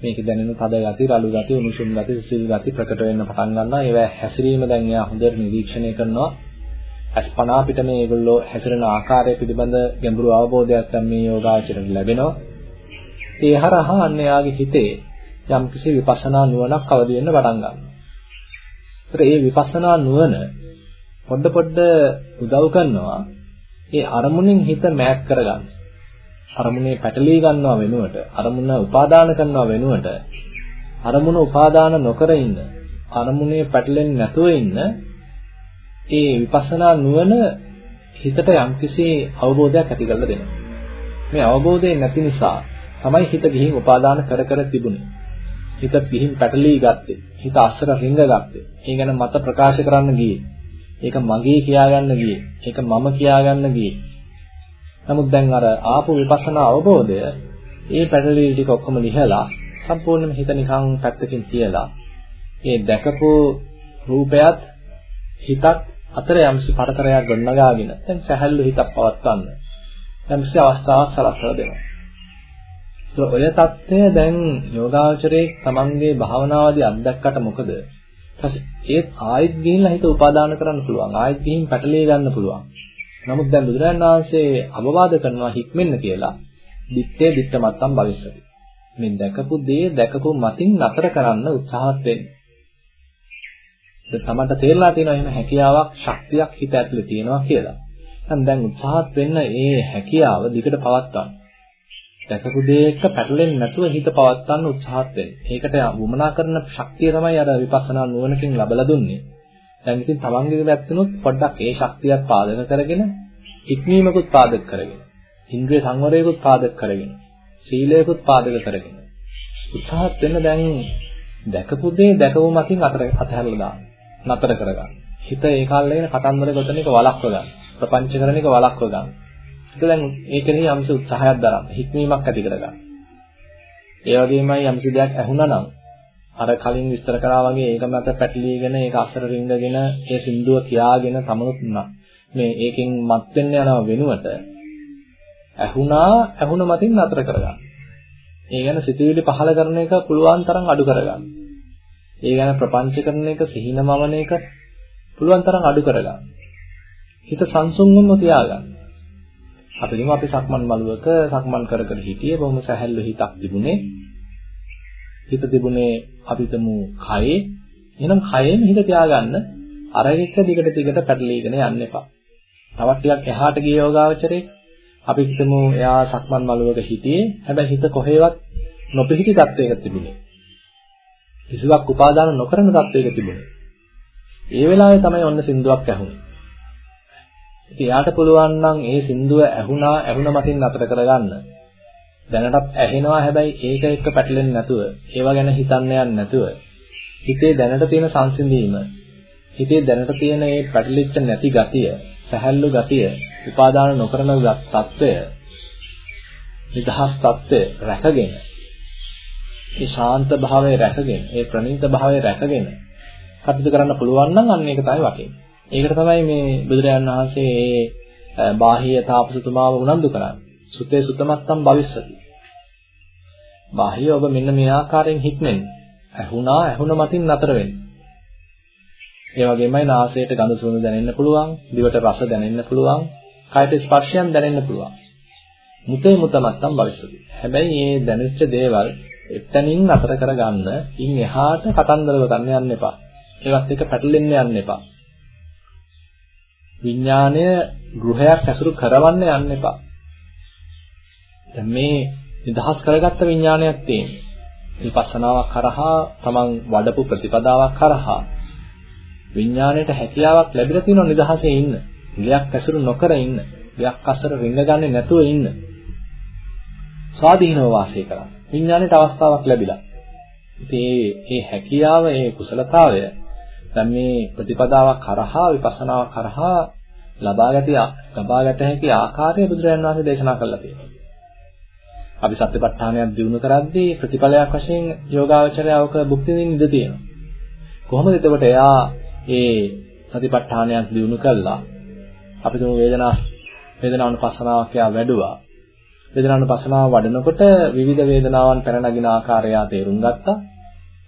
මේකේ දැනෙන තද ගති, රළු ගති, උණුසුම් ගති, සිසිල් ගති ප්‍රකට වෙන්න පටන් ගන්නවා. ඒවා හැසිරීම දැන් එයා හොඳට නිරීක්ෂණය කරනවා. අස්පනා පිට මේ ඒගොල්ලෝ හැසිරෙන ආකාරය පිළිබඳ ගැඹුරු අවබෝධයක් දැන් මේ යෝගාචරයට ලැබෙනවා. ඒ හරහා අන්න එයාගේ හිතේ යම්කිසි විපස්සනා නුවණක් අවදි වෙන්න පටන් ගන්නවා. ඒතර මේ විපස්සනා නුවණ පොඩ පොඩ උදව් කරනවා ඒ අරමුණෙන් හිත මෑත් කරගන්න. අරමුණේ පැටලී ගන්නවා වෙනුවට අරමුණ උපාදාන කරනවා වෙනුවට අරමුණ උපාදාන නොකර ඉන්න අරමුණේ පැටලෙන්නේ නැතුව ඉන්න ඒ විපස්සනා නුවණ හිතට යම්කිසි අවබෝධයක් ඇති කරලා දෙනවා. මේ අවබෝධය නැති නිසා තමයි හිත ගිහින් උපාදාන කර කර තිබුණේ. හිත ගිහින් පැටලී ගත්තේ. හිත අස්සර රිංග ගත්තේ. ඒ ගැන මත ප්‍රකාශ කරන්න ගියේ. ඒක මගේ කියාගන්න ගියේ. ඒක මම කියාගන්න ගියේ. නමුත් දැන් අර ආපු විපස්සනා අවබෝධය ඒ පැටලී ටික ඔක්කොම ලිහලා සම්පූර්ණයෙන්ම හිත නිකන් පැත්තකින් තියලා ඒ දැකපු රූපයත් හිතත් අතර යම්සි පරතරයක් ගොඩනගාගෙන දැන් සැහැල්ලු හිතක් පවත්වන්න යම්සි අවස්ථාවක් සලස්වලා දෙනවා. ඒක ඔය தත්ත්වය දැන් යෝගාචරයේ තමන්ගේ භාවනාවදී අත්දැක්කට මොකද? ඒත් ආයෙත් ගිහිල්ලා හිත උපාදාන කරන්න පුළුවන්. ආයෙත් ගිහින් පැටලී ගන්න පුළුවන්. නමුත් දැන් බුදුරජාණන් වහන්සේ අවවාද කරනවා හික්මෙන්න කියලා. දිත්තේ දිත්ත මත්තම් භවිෂති. මේ දැකපු දේ දැකපු මතින් නතර කරන්න උත්සාහත් වෙන්න. දැන් තමන්ට තේරලා තියෙනවා එහෙම හැකියාවක් ශක්තියක් හිත ඇතුලේ තියෙනවා කියලා. එහෙනම් දැන් උත්සාහත් වෙන්න ඒ හැකියාව දිගට පවත්වන්න. දැකපු දේ එක්ක පැටලෙන්නේ නැතුව හිත පවත්වන්න උත්සාහත් වෙන්න. ඒකට වුමනා කරන ශක්තිය තමයි අර විපස්සනා නුවණකින් ලබලා දුන්නේ. දැන් ඉතින් තමන්ගේ පැත්තනොත් පොඩ්ඩක් ඒ ශක්තියත් පාදක කරගෙන ඉක්මීමකුත් පාදක කරගෙන ඉන්ද්‍රිය සංවරයකුත් පාදක කරගෙන සීලයකුත් පාදක කරගෙන උත්සාහත් වෙන්න දැන් දැකපු දේ දැකපු මතින් අතර අතහැරලා දාන්න. නතර කරගන්න. හිත ඒ කාලේ කතන්දර ගොතන එක වළක්ව ගන්න. ප්‍රපංච කරන එක වළක්ව ගන්න. ඒක දැන් ඒ කෙරෙහි යම්ස උත්සාහයක් දරන්න. හික්මීමක් ඇති කරගන්න. ඒ වගේමයි යම්ස දෙයක් ඇහුණා නම් අර කලින් විස්තර කරා වගේ ඒක මත පැටලීගෙන ඒක අසර රිංගගෙන ඒ සින්දුව කියාගෙන තමනුත් මේ ඒකෙන් මත් වෙන්න යනව වෙනුවට ඇහුණා ඇහුණ මතින් නතර කරගන්න. ඒ ගැන සිතුවිලි පහල කරන එක පුළුවන් තරම් අඩු කරගන්න. ඒ ගැන ප්‍රපංච කරන එක සිහිනමවන එක පුළුවන් තරම් අඩු කරගන්න. හිත සංසුන්වම තියාගන්න. අපි හිතමු අපි සක්මන් මළුවක සක්මන් කර කර හිටියේ බොහොම සැහැල්ලු හිතක් තිබුණේ. හිත තිබුණේ අපි හිතමු කයේ. එහෙනම් කයෙන් හිත තියාගන්න අර එක දිගට දිගට පැටලීගෙන යන්න එපා. තවත් ටිකක් එහාට ගිය යෝගාවචරේ අපි හිතමු එයා සක්මන් මළුවක හිටියේ. හැබැයි හිත කොහෙවත් නොපිහිටි තත්වයක තිබුණේ. කිසිවක් උපාදාන නොකරන තත්වයක තිබුණේ. ඒ වෙලාවේ තමයි ඔන්න සින්දුවක් ඇහුනේ. ඉතින් එයාට පුළුවන් නම් ඒ සින්දුව ඇහුණා ඇහුණ මතින් නතර කරගන්න. දැනටත් ඇහෙනවා හැබැයි ඒක එක්ක පැටලෙන්නේ නැතුව, ඒවා ගැන හිතන්න යන්නේ නැතුව, හිතේ දැනට තියෙන සංසිඳීම, හිතේ දැනට තියෙන මේ පැටලිච්ච නැති ගතිය, සැහැල්ලු ගතිය, උපාදාන නොකරන තත්වය, නිදහස් තත්වය රැකගෙන ඒ ශාන්ත භාවය රැකගෙන, ඒ ප්‍රණීත භාවය රැකගෙන කටයුතු කරන්න පුළුවන් නම් අන්න ඒක තමයි වටින්නේ. ඒකට තමයි මේ බුදුරජාණන් වහන්සේ මේ බාහිය තාපසතුමාව උනන්දු කරන්නේ. සුතේ සුතමත්තම් භවිස්සති. බාහිය ඔබ මෙන්න මේ ආකාරයෙන් හික්මෙන්න. ඇහුණා ඇහුණ මතින් නතර වෙන්න. ඒ වගේමයි නාසයට ගඳ සුවඳ දැනෙන්න පුළුවන්, දිවට රස දැනෙන්න පුළුවන්, කයට ස්පර්ශයන් දැනෙන්න පුළුවන්. මුතේ මුතමත්තම් භවිස්සති. හැබැයි මේ දැනෙච්ච දේවල් එතනින් අතර කරගන්න ඉන් එහාට කතන්දර ගොතන්න යන්න එපා. ඒවත් එක පැටලෙන්න යන්න එපා. විඥාණය ගෘහයක් ඇසුරු කරවන්න යන්න එපා. දැන් මේ නිදහස් කරගත්ත විඥානයක් තියෙනවා. විපස්සනාවක් කරහා තමන් වඩපු ප්‍රතිපදාවක් කරහා විඥාණයට හැකියාවක් ලැබිලා තියෙනවා නිදහසේ ඉන්න. ගියක් ඇසුරු නොකර ඉන්න. ගියක් අසර රිංග ගන්නේ නැතුව ඉන්න. ස්වාධීනව වාසය කරන්න. විඥාණයට අවස්ථාවක් ලැබිලා. ඉතින් මේ හැකියාව, මේ කුසලතාවය දැන් මේ ප්‍රතිපදාවක් කරහා විපස්සනාවක් කරහා ලබාගත ලබාගත හැකි ආකාරය බුදුරජාණන් වහන්සේ දේශනා කළා තියෙනවා. අපි සත්‍යපට්ඨානයක් දිනු කරද්දී ප්‍රතිඵලයක් වශයෙන් යෝගාවචරයවක භුක්ති විඳින්න ඉඩ තියෙනවා. කොහොමද එතකොට එයා ඒ සතිපට්ඨානයක් දිනු කළා අපි තුමු වේදනා වේදනානුපස්සනාවක් එයා වැඩුවා. වේදනානුපස්සනාව වඩනකොට විවිධ වේදනාවන් පැන නගින ආකාරය තේරුම් ගත්තා.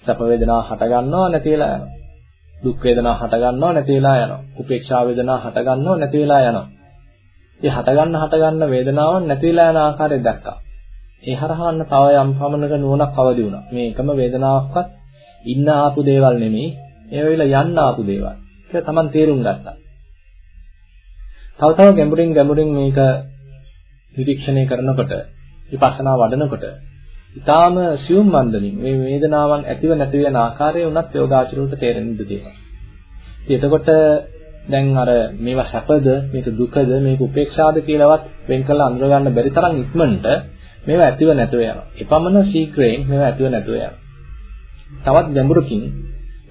සැප වේදනා හට ගන්නවා නැති වෙලා යනවා. දුක් වේදනා හට ගන්නව නැති වෙලා යනවා. උපේක්ෂා වේදනා හට ගන්නව නැති වෙලා යනවා. මේ හට ගන්න හට ගන්න වේදනාවන් නැති වෙලා යන ආකාරය දැක්කා. ඒ හරහාන්න තව යම් පමණක නුවණක් අවදි වුණා. මේ එකම වේදනාවක්වත් ඉන්න ආපු දේවල් නෙමෙයි. ඒ වෙලාව යන්න ආපු දේවල්. ඒක Taman තේරුම් ගත්තා. තව තව ගැඹුරින් ගැඹුරින් මේක නිරීක්ෂණය කරනකොට විපස්සනා වඩනකොට ඊටාම සියුම් මන්දමින් මේ වේදනාවන් ඇතිව නැති වෙන ආකාරය උනත් යෝගාචරයට තේරෙන්න ඉඩ තියෙනවා. ඉතින් එතකොට දැන් අර මේවා සැපද මේක දුකද මේක උපේක්ෂාද කියලාවත් වෙන් කරලා අඳුර ගන්න බැරි තරම් ඉක්මනට මේවා ඇතිව නැතුව යනවා. එපමණ ශීඝ්‍රයෙන් මේවා ඇතිව නැතුව යනවා. තවත් ගැඹුරකින්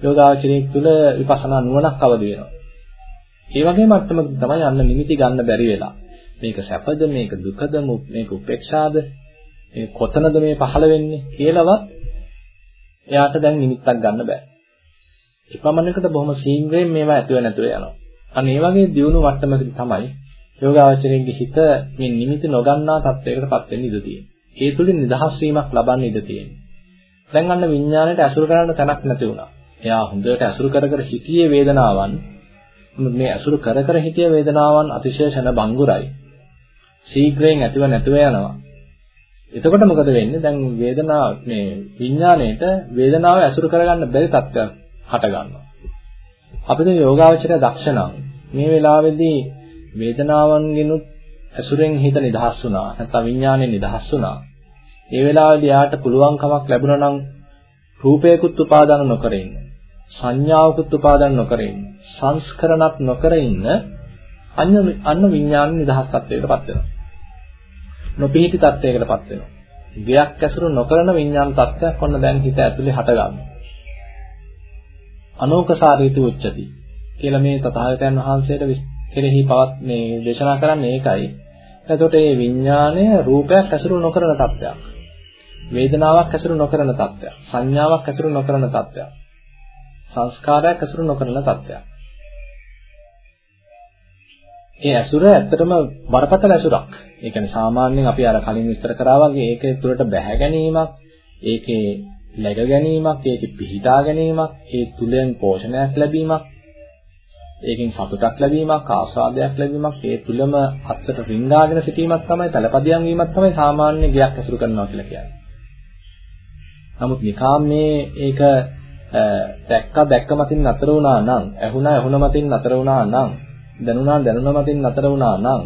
යෝගාචරයේ තුල විපස්සනා නුවණක් අවදි වෙනවා. ඒ වගේ මට්ටමක තමයි යන්න නිමිති ගන්න බැරි වෙලා. මේක සැපද මේක දුකද මේක උපේක්ෂාද මේ කොතනද මේ පහළ වෙන්නේ කියලාවත් එයාට දැන් නිමිත්තක් ගන්න බෑ. එපමණකට බොහොම ශීඝ්‍රයෙන් මේවා ඇතුව නැතුව යනවා. අන්න ඒ වගේ දියුණු මට්ටමකදී තමයි යෝගාවචරයේ හිත මේ නිමිති නොගන්නා තත්වයකටපත් වෙන්න ඉඩ තියෙන්නේ. ඒ තුලින් නිදහස් වීමක් ලබන්න ඉඩ තියෙන්නේ. දැන් අන්න විඥාණයට ඇසුරු කරන්න තැනක් නැති වුණා. එයා හොඳට ඇසුරු කර කර හිතියේ වේදනාවන් මේ ඇසුරු කර කර හිතිය වේදනාවන් අතිශය ෂණ බංගුරයි. ශීඝ්‍රයෙන් ඇතිව නැතිව යනවා. එතකොට මොකද වෙන්නේ? දැන් වේදනාව මේ විඥාණයට වේදනාව ඇසුරු කරගන්න බැරි තත්ත්වයක් හට ගන්නවා. අපිට යෝගාවචරය දක්ෂණම් මේ වෙලාවේදී වේදනාවන්ගෙනුත් ඇසුරෙන් හිත නිදහස් වුණා. නැත්නම් විඥාණය නිදහස් වුණා. ඒ වෙලාවේදී යාට පුළුවන්කමක් ලැබුණා නම් රූපයකුත් උපාදාන නොකර ඉන්න. සංඥාවකුත් උපාදාන නොකර ඉන්න. සංස්කරණත් නොකර ඉන්න අන්න අන්න විඥාන නිදහස් තත්වයකටපත් වෙනවා. නොපිහිටි තත්වයකටපත් වෙනවා. ගයක් ඇසුරු නොකරන විඥාන තත්ත්වයක් ඔන්න දැන් හිත ඇතුලේ හට ගන්නවා. අනෝකසාරීති උච්චති කියලා මේ තථාගතයන් වහන්සේට කෙරෙහි පවත් මේ දේශනා කරන්නේ ඒකයි. එතකොට මේ විඥාණය රූපයක් ඇසුරු නොකරන තත්ත්වයක්. වේදනාවක් ඇසුරු නොකරන තත්ත්වයක්. සංඥාවක් ඇසුරු නොකරන තත්ත්වයක්. සංස්කාරයක් ඇසුරු නොකරන තත්ත්වයක්. ඒ ඇසුර ඇත්තටම බරපතල ඇසුරක්. ඒ කියන්නේ සාමාන්‍යයෙන් අපි අර කලින් විස්තර කරා වගේ ඒකේ තුලට බැහැ ගැනීමක්, ඒකේ läග ගැනීමක්, ඒකේ පිහිටා ගැනීමක්, ඒ තුලෙන් පෝෂණයක් ලැබීමක්, ඒකෙන් සතුටක් ලැබීමක්, ආස්වාදයක් ලැබීමක්, ඒ තුලම අත්කට රිංගාගෙන සිටීමක් තමයි, තලපදියම් වීමක් තමයි සාමාන්‍ය ගයක් ඇසුරු කරනවා කියලා කියන්නේ. නමුත් නිකාම් මේ ඒක දැක්ක දැක්ක මතින් නතර වුණා නම්, ඇහුණා ඇහුණ මතින් නතර වුණා නම් දැනුණා දැනුණ මතින් නතර වුණා නම්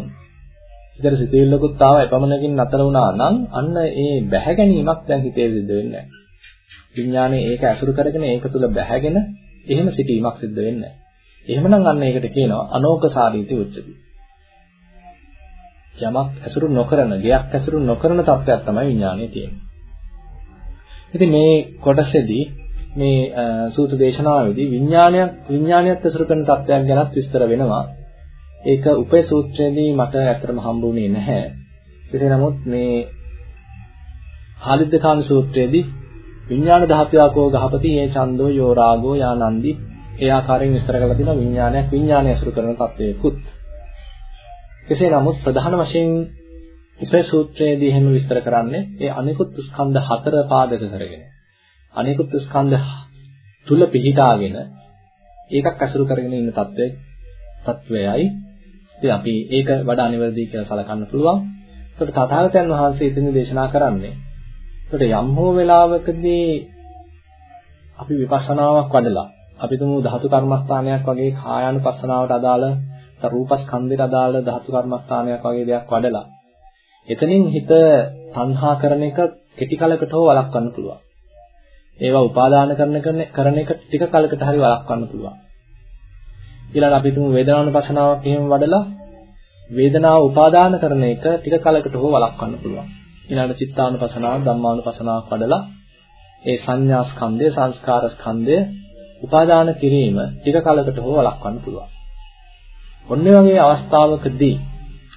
හිතේ සිතෙල්ලකුත් ආව එපමණකින් නතර වුණා නම් අන්න ඒ බැහැ ගැනීමක් දැන් හිතේ සිද්ධ වෙන්නේ නැහැ. විඥානේ ඒක ඇසුරු කරගෙන ඒක තුල බැහැගෙන එහෙම සිටීමක් සිද්ධ වෙන්නේ නැහැ. එහෙමනම් අන්න ඒකට කියනවා අනෝකසාරීති උච්චති. යමක් ඇසුරු නොකරන, ගයක් ඇසුරු නොකරන තත්ත්වයක් තමයි විඥානේ තියෙන්නේ. ඉතින් මේ කොටසේදී මේ සූත්‍ර දේශනාවේදී විඥානයක් විඥානයත් ඇසුරු කරන තත්ත්වයක් ගැනත් විස්තර වෙනවා. ඒක උපේ සූත්‍රයේදී මට ඇත්තටම හම්බුනේ නැහැ. කෙසේ නමුත් මේ ආලිද්දකාන සූත්‍රයේදී විඥාන ධාතුයාකෝ ගහපති ඒ චන්දෝ යෝ රාගෝ යානන්දි ඒ ආකාරයෙන් විස්තර කරලා තියෙනවා විඥානයක් විඥානය අසුර කරන තත්වයකුත්. කෙසේ නමුත් ප්‍රධාන වශයෙන් උපේ සූත්‍රයේදී එහෙම විස්තර කරන්නේ ඒ අනිකුත් ස්කන්ධ හතර පාදක කරගෙන. අනිකුත් ස්කන්ධ තුල පිහිටාගෙන ඒකක් අසුර කරගෙන ඉන්න තත්වයේ තත්වයයි ඉතින් අපි ඒක වඩා නිවැරදි කියලා සලකන්න පුළුවන්. ඒකට තථාගතයන් වහන්සේ ඉතින් දේශනා කරන්නේ. ඒකට යම් හෝ වෙලාවකදී අපි විපස්සනාවක් වඩලා අපි තුමු ධාතු කර්මස්ථානයක් වගේ කායානුපස්සනාවට අදාළ රූපස්කන්ධයට අදාළ ධාතු කර්මස්ථානයක් වගේ දෙයක් වඩලා එතනින් හිත තණ්හා කරන එක කෙටි කලකට හෝ වළක්වන්න පුළුවන්. ඒවා උපාදාන කරන කරන එක ටික කලකට හරි වළක්වන්න පුළුවන්. ඊළඟ අපි තුමු වේදනානුපස්සනාවක් එහෙම වඩලා වේදනාව උපාදාන කරන එක ටික කලකට හෝ වළක්වන්න පුළුවන්. ඊළඟ චිත්තානුපස්සනාව ධම්මානුපස්සනාවක් වඩලා ඒ සංඥා ස්කන්ධය සංස්කාර ස්කන්ධය උපාදාන කිරීම ටික කලකට හෝ වළක්වන්න පුළුවන්. ඔන්න වගේ අවස්ථාවකදී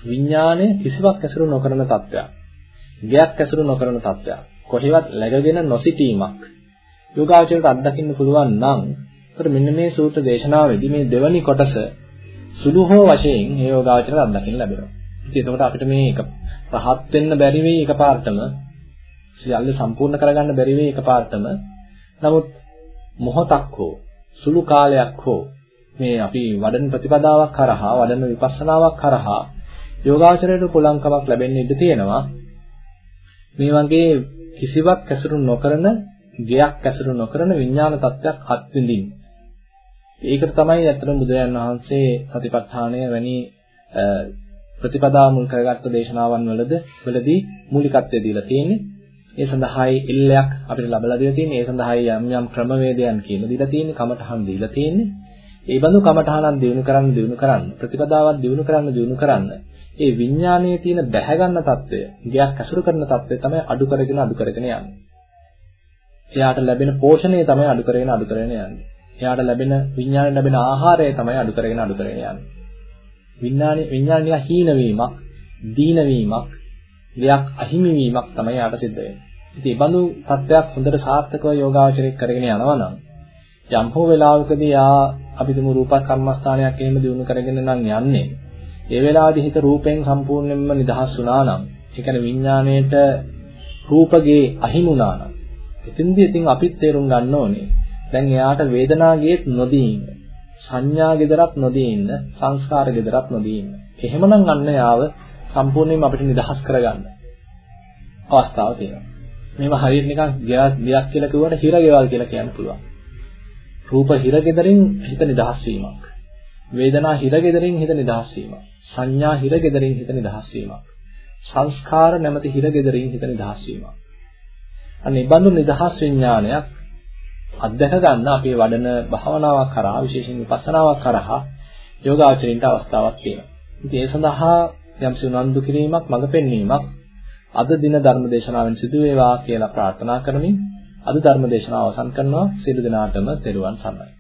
විඥාණය කිසිවක් ඇසුරු නොකරන තත්ත්වයක්. ගයක් ඇසුරු නොකරන තත්ත්වයක්. කොහෙවත් läගගෙන නොසිටීමක්. යෝගාචරයට අත්දකින්න පුළුවන් නම් ඒතර මෙන්න මේ සූත්‍ර දේශනාවේදී මේ දෙවැනි කොටස සුළු හෝ වශයෙන් මේ යෝගාචරයට අත්දකින්න ලැබෙනවා. ඉතින් එතකොට අපිට මේ එක රහත් වෙන්න බැරි වෙයි එකපාරටම සියල්ල සම්පූර්ණ කරගන්න බැරි වෙයි එකපාරටම. නමුත් මොහොතක් හෝ සුළු කාලයක් හෝ මේ අපි වඩන ප්‍රතිපදාවක් කරහා වඩන විපස්සනාවක් කරහා යෝගාචරයට පුළුවන්කමක් ලැබෙන්න ඉඩ තියෙනවා. මේ වගේ කිසිවක් ඇසුරු නොකරන, ගයක් ඇසුරු නොකරන විඥාන තත්ත්වයක් අත්විඳින්න. ඒකට තමයි ඇත්තටම බුදුරජාන් වහන්සේ සතිපට්ඨානය වැනි ප්‍රතිපදා මුල් කරගත්ත දේශනාවන් වලද වලදී මූලිකත්වය දීලා තියෙන්නේ. ඒ සඳහායි ඉල්ලයක් අපිට ලබලා දීලා තියෙන්නේ. ඒ සඳහායි යම් යම් ක්‍රමවේදයන් කියලා දීලා තියෙන්නේ. කමඨහන් දීලා තියෙන්නේ. ඒ බඳු කමඨහනන් දිනු කරන්න දිනු කරන්න ප්‍රතිපදාවක් දිනු කරන්න දිනු කරන්න ඒ විඥානයේ තියෙන බැහැ ගන්න తত্ত্বය, ගයක් ඇසුරු කරන తত্ত্বය තමයි අඩු කරගෙන අඩු කරගෙන යන්නේ. එයාට ලැබෙන පෝෂණය තමයි අඩු කරගෙන අඩු කරගෙන යන්නේ. එයාට ලැබෙන විඥාණයට ලැබෙන ආහාරය තමයි අඩු කරගෙන අඩු කරගෙන යන්නේ. විඥානි විඥානිය හීන වීමක්, දීන වීමක්, දෙයක් අහිමි වීමක් තමයි යාට සිද්ධ වෙන්නේ. ඉතින් මේ බඳු තත්ත්වයක් හොඳට සාර්ථකව යෝගාචරයක් කරගෙන යනවා නම් යම් හෝ වෙලාවකදී යා අපි තුමු රූප කර්මස්ථානයක් එහෙම දිනු කරගෙන නම් යන්නේ. ඒ වෙලාවේදී හිත රූපයෙන් සම්පූර්ණයෙන්ම නිදහස් වුණා නම්, ඒ කියන්නේ විඥාණයට රූපගේ අහිමුණා නම්, එතෙන්දී ඉතින් අපිත් තේරුම් ගන්න ඕනේ. දැන් එයාට වේදනාවේත් නොදී ඉන්න. සංඥා gedarat නොදී ඉන්න, සංස්කාර gedarat නොදී ඉන්න. එහෙමනම් අන්න යාව සම්පූර්ණයෙන්ම අපිට නිදහස් කරගන්න අවස්ථාව තියෙනවා. මේව හරියට නිකන් ගයක් ගයක් කියලා කිව්වට හිර ගෙවල් කියලා කියන්න පුළුවන්. රූප හිරගෙදරින් හිත නිදහස් වීමක්. වේදනා හිරගෙදරින් හිත නිදහස් වීමක්. සංඥා හිරගෙදරින් හිත නිදහස් වීමක්. සංස්කාර නැමැති හිරගෙදරින් හිත නිදහස් වීමක්. අනේ බඳු නිදහස් විඥානයක් අධ්‍යක් ගන්න අපේ වඩන භාවනාවක් කරා විශේෂයෙන් විපස්සනාවක් කරා යෝගාචරින්ට අවස්ථාවක් තියෙනවා. ඉතින් ඒ සඳහා යම්සි උනන්දු කිරීමක් මඟ පෙන්වීමක් අද දින ධර්ම දේශනාවෙන් සිදු වේවා කියලා ප්‍රාර්ථනා කරමින් අද ධර්ම දේශනාව අවසන් කරනවා සියලු දෙනාටම තෙරුවන් සරණයි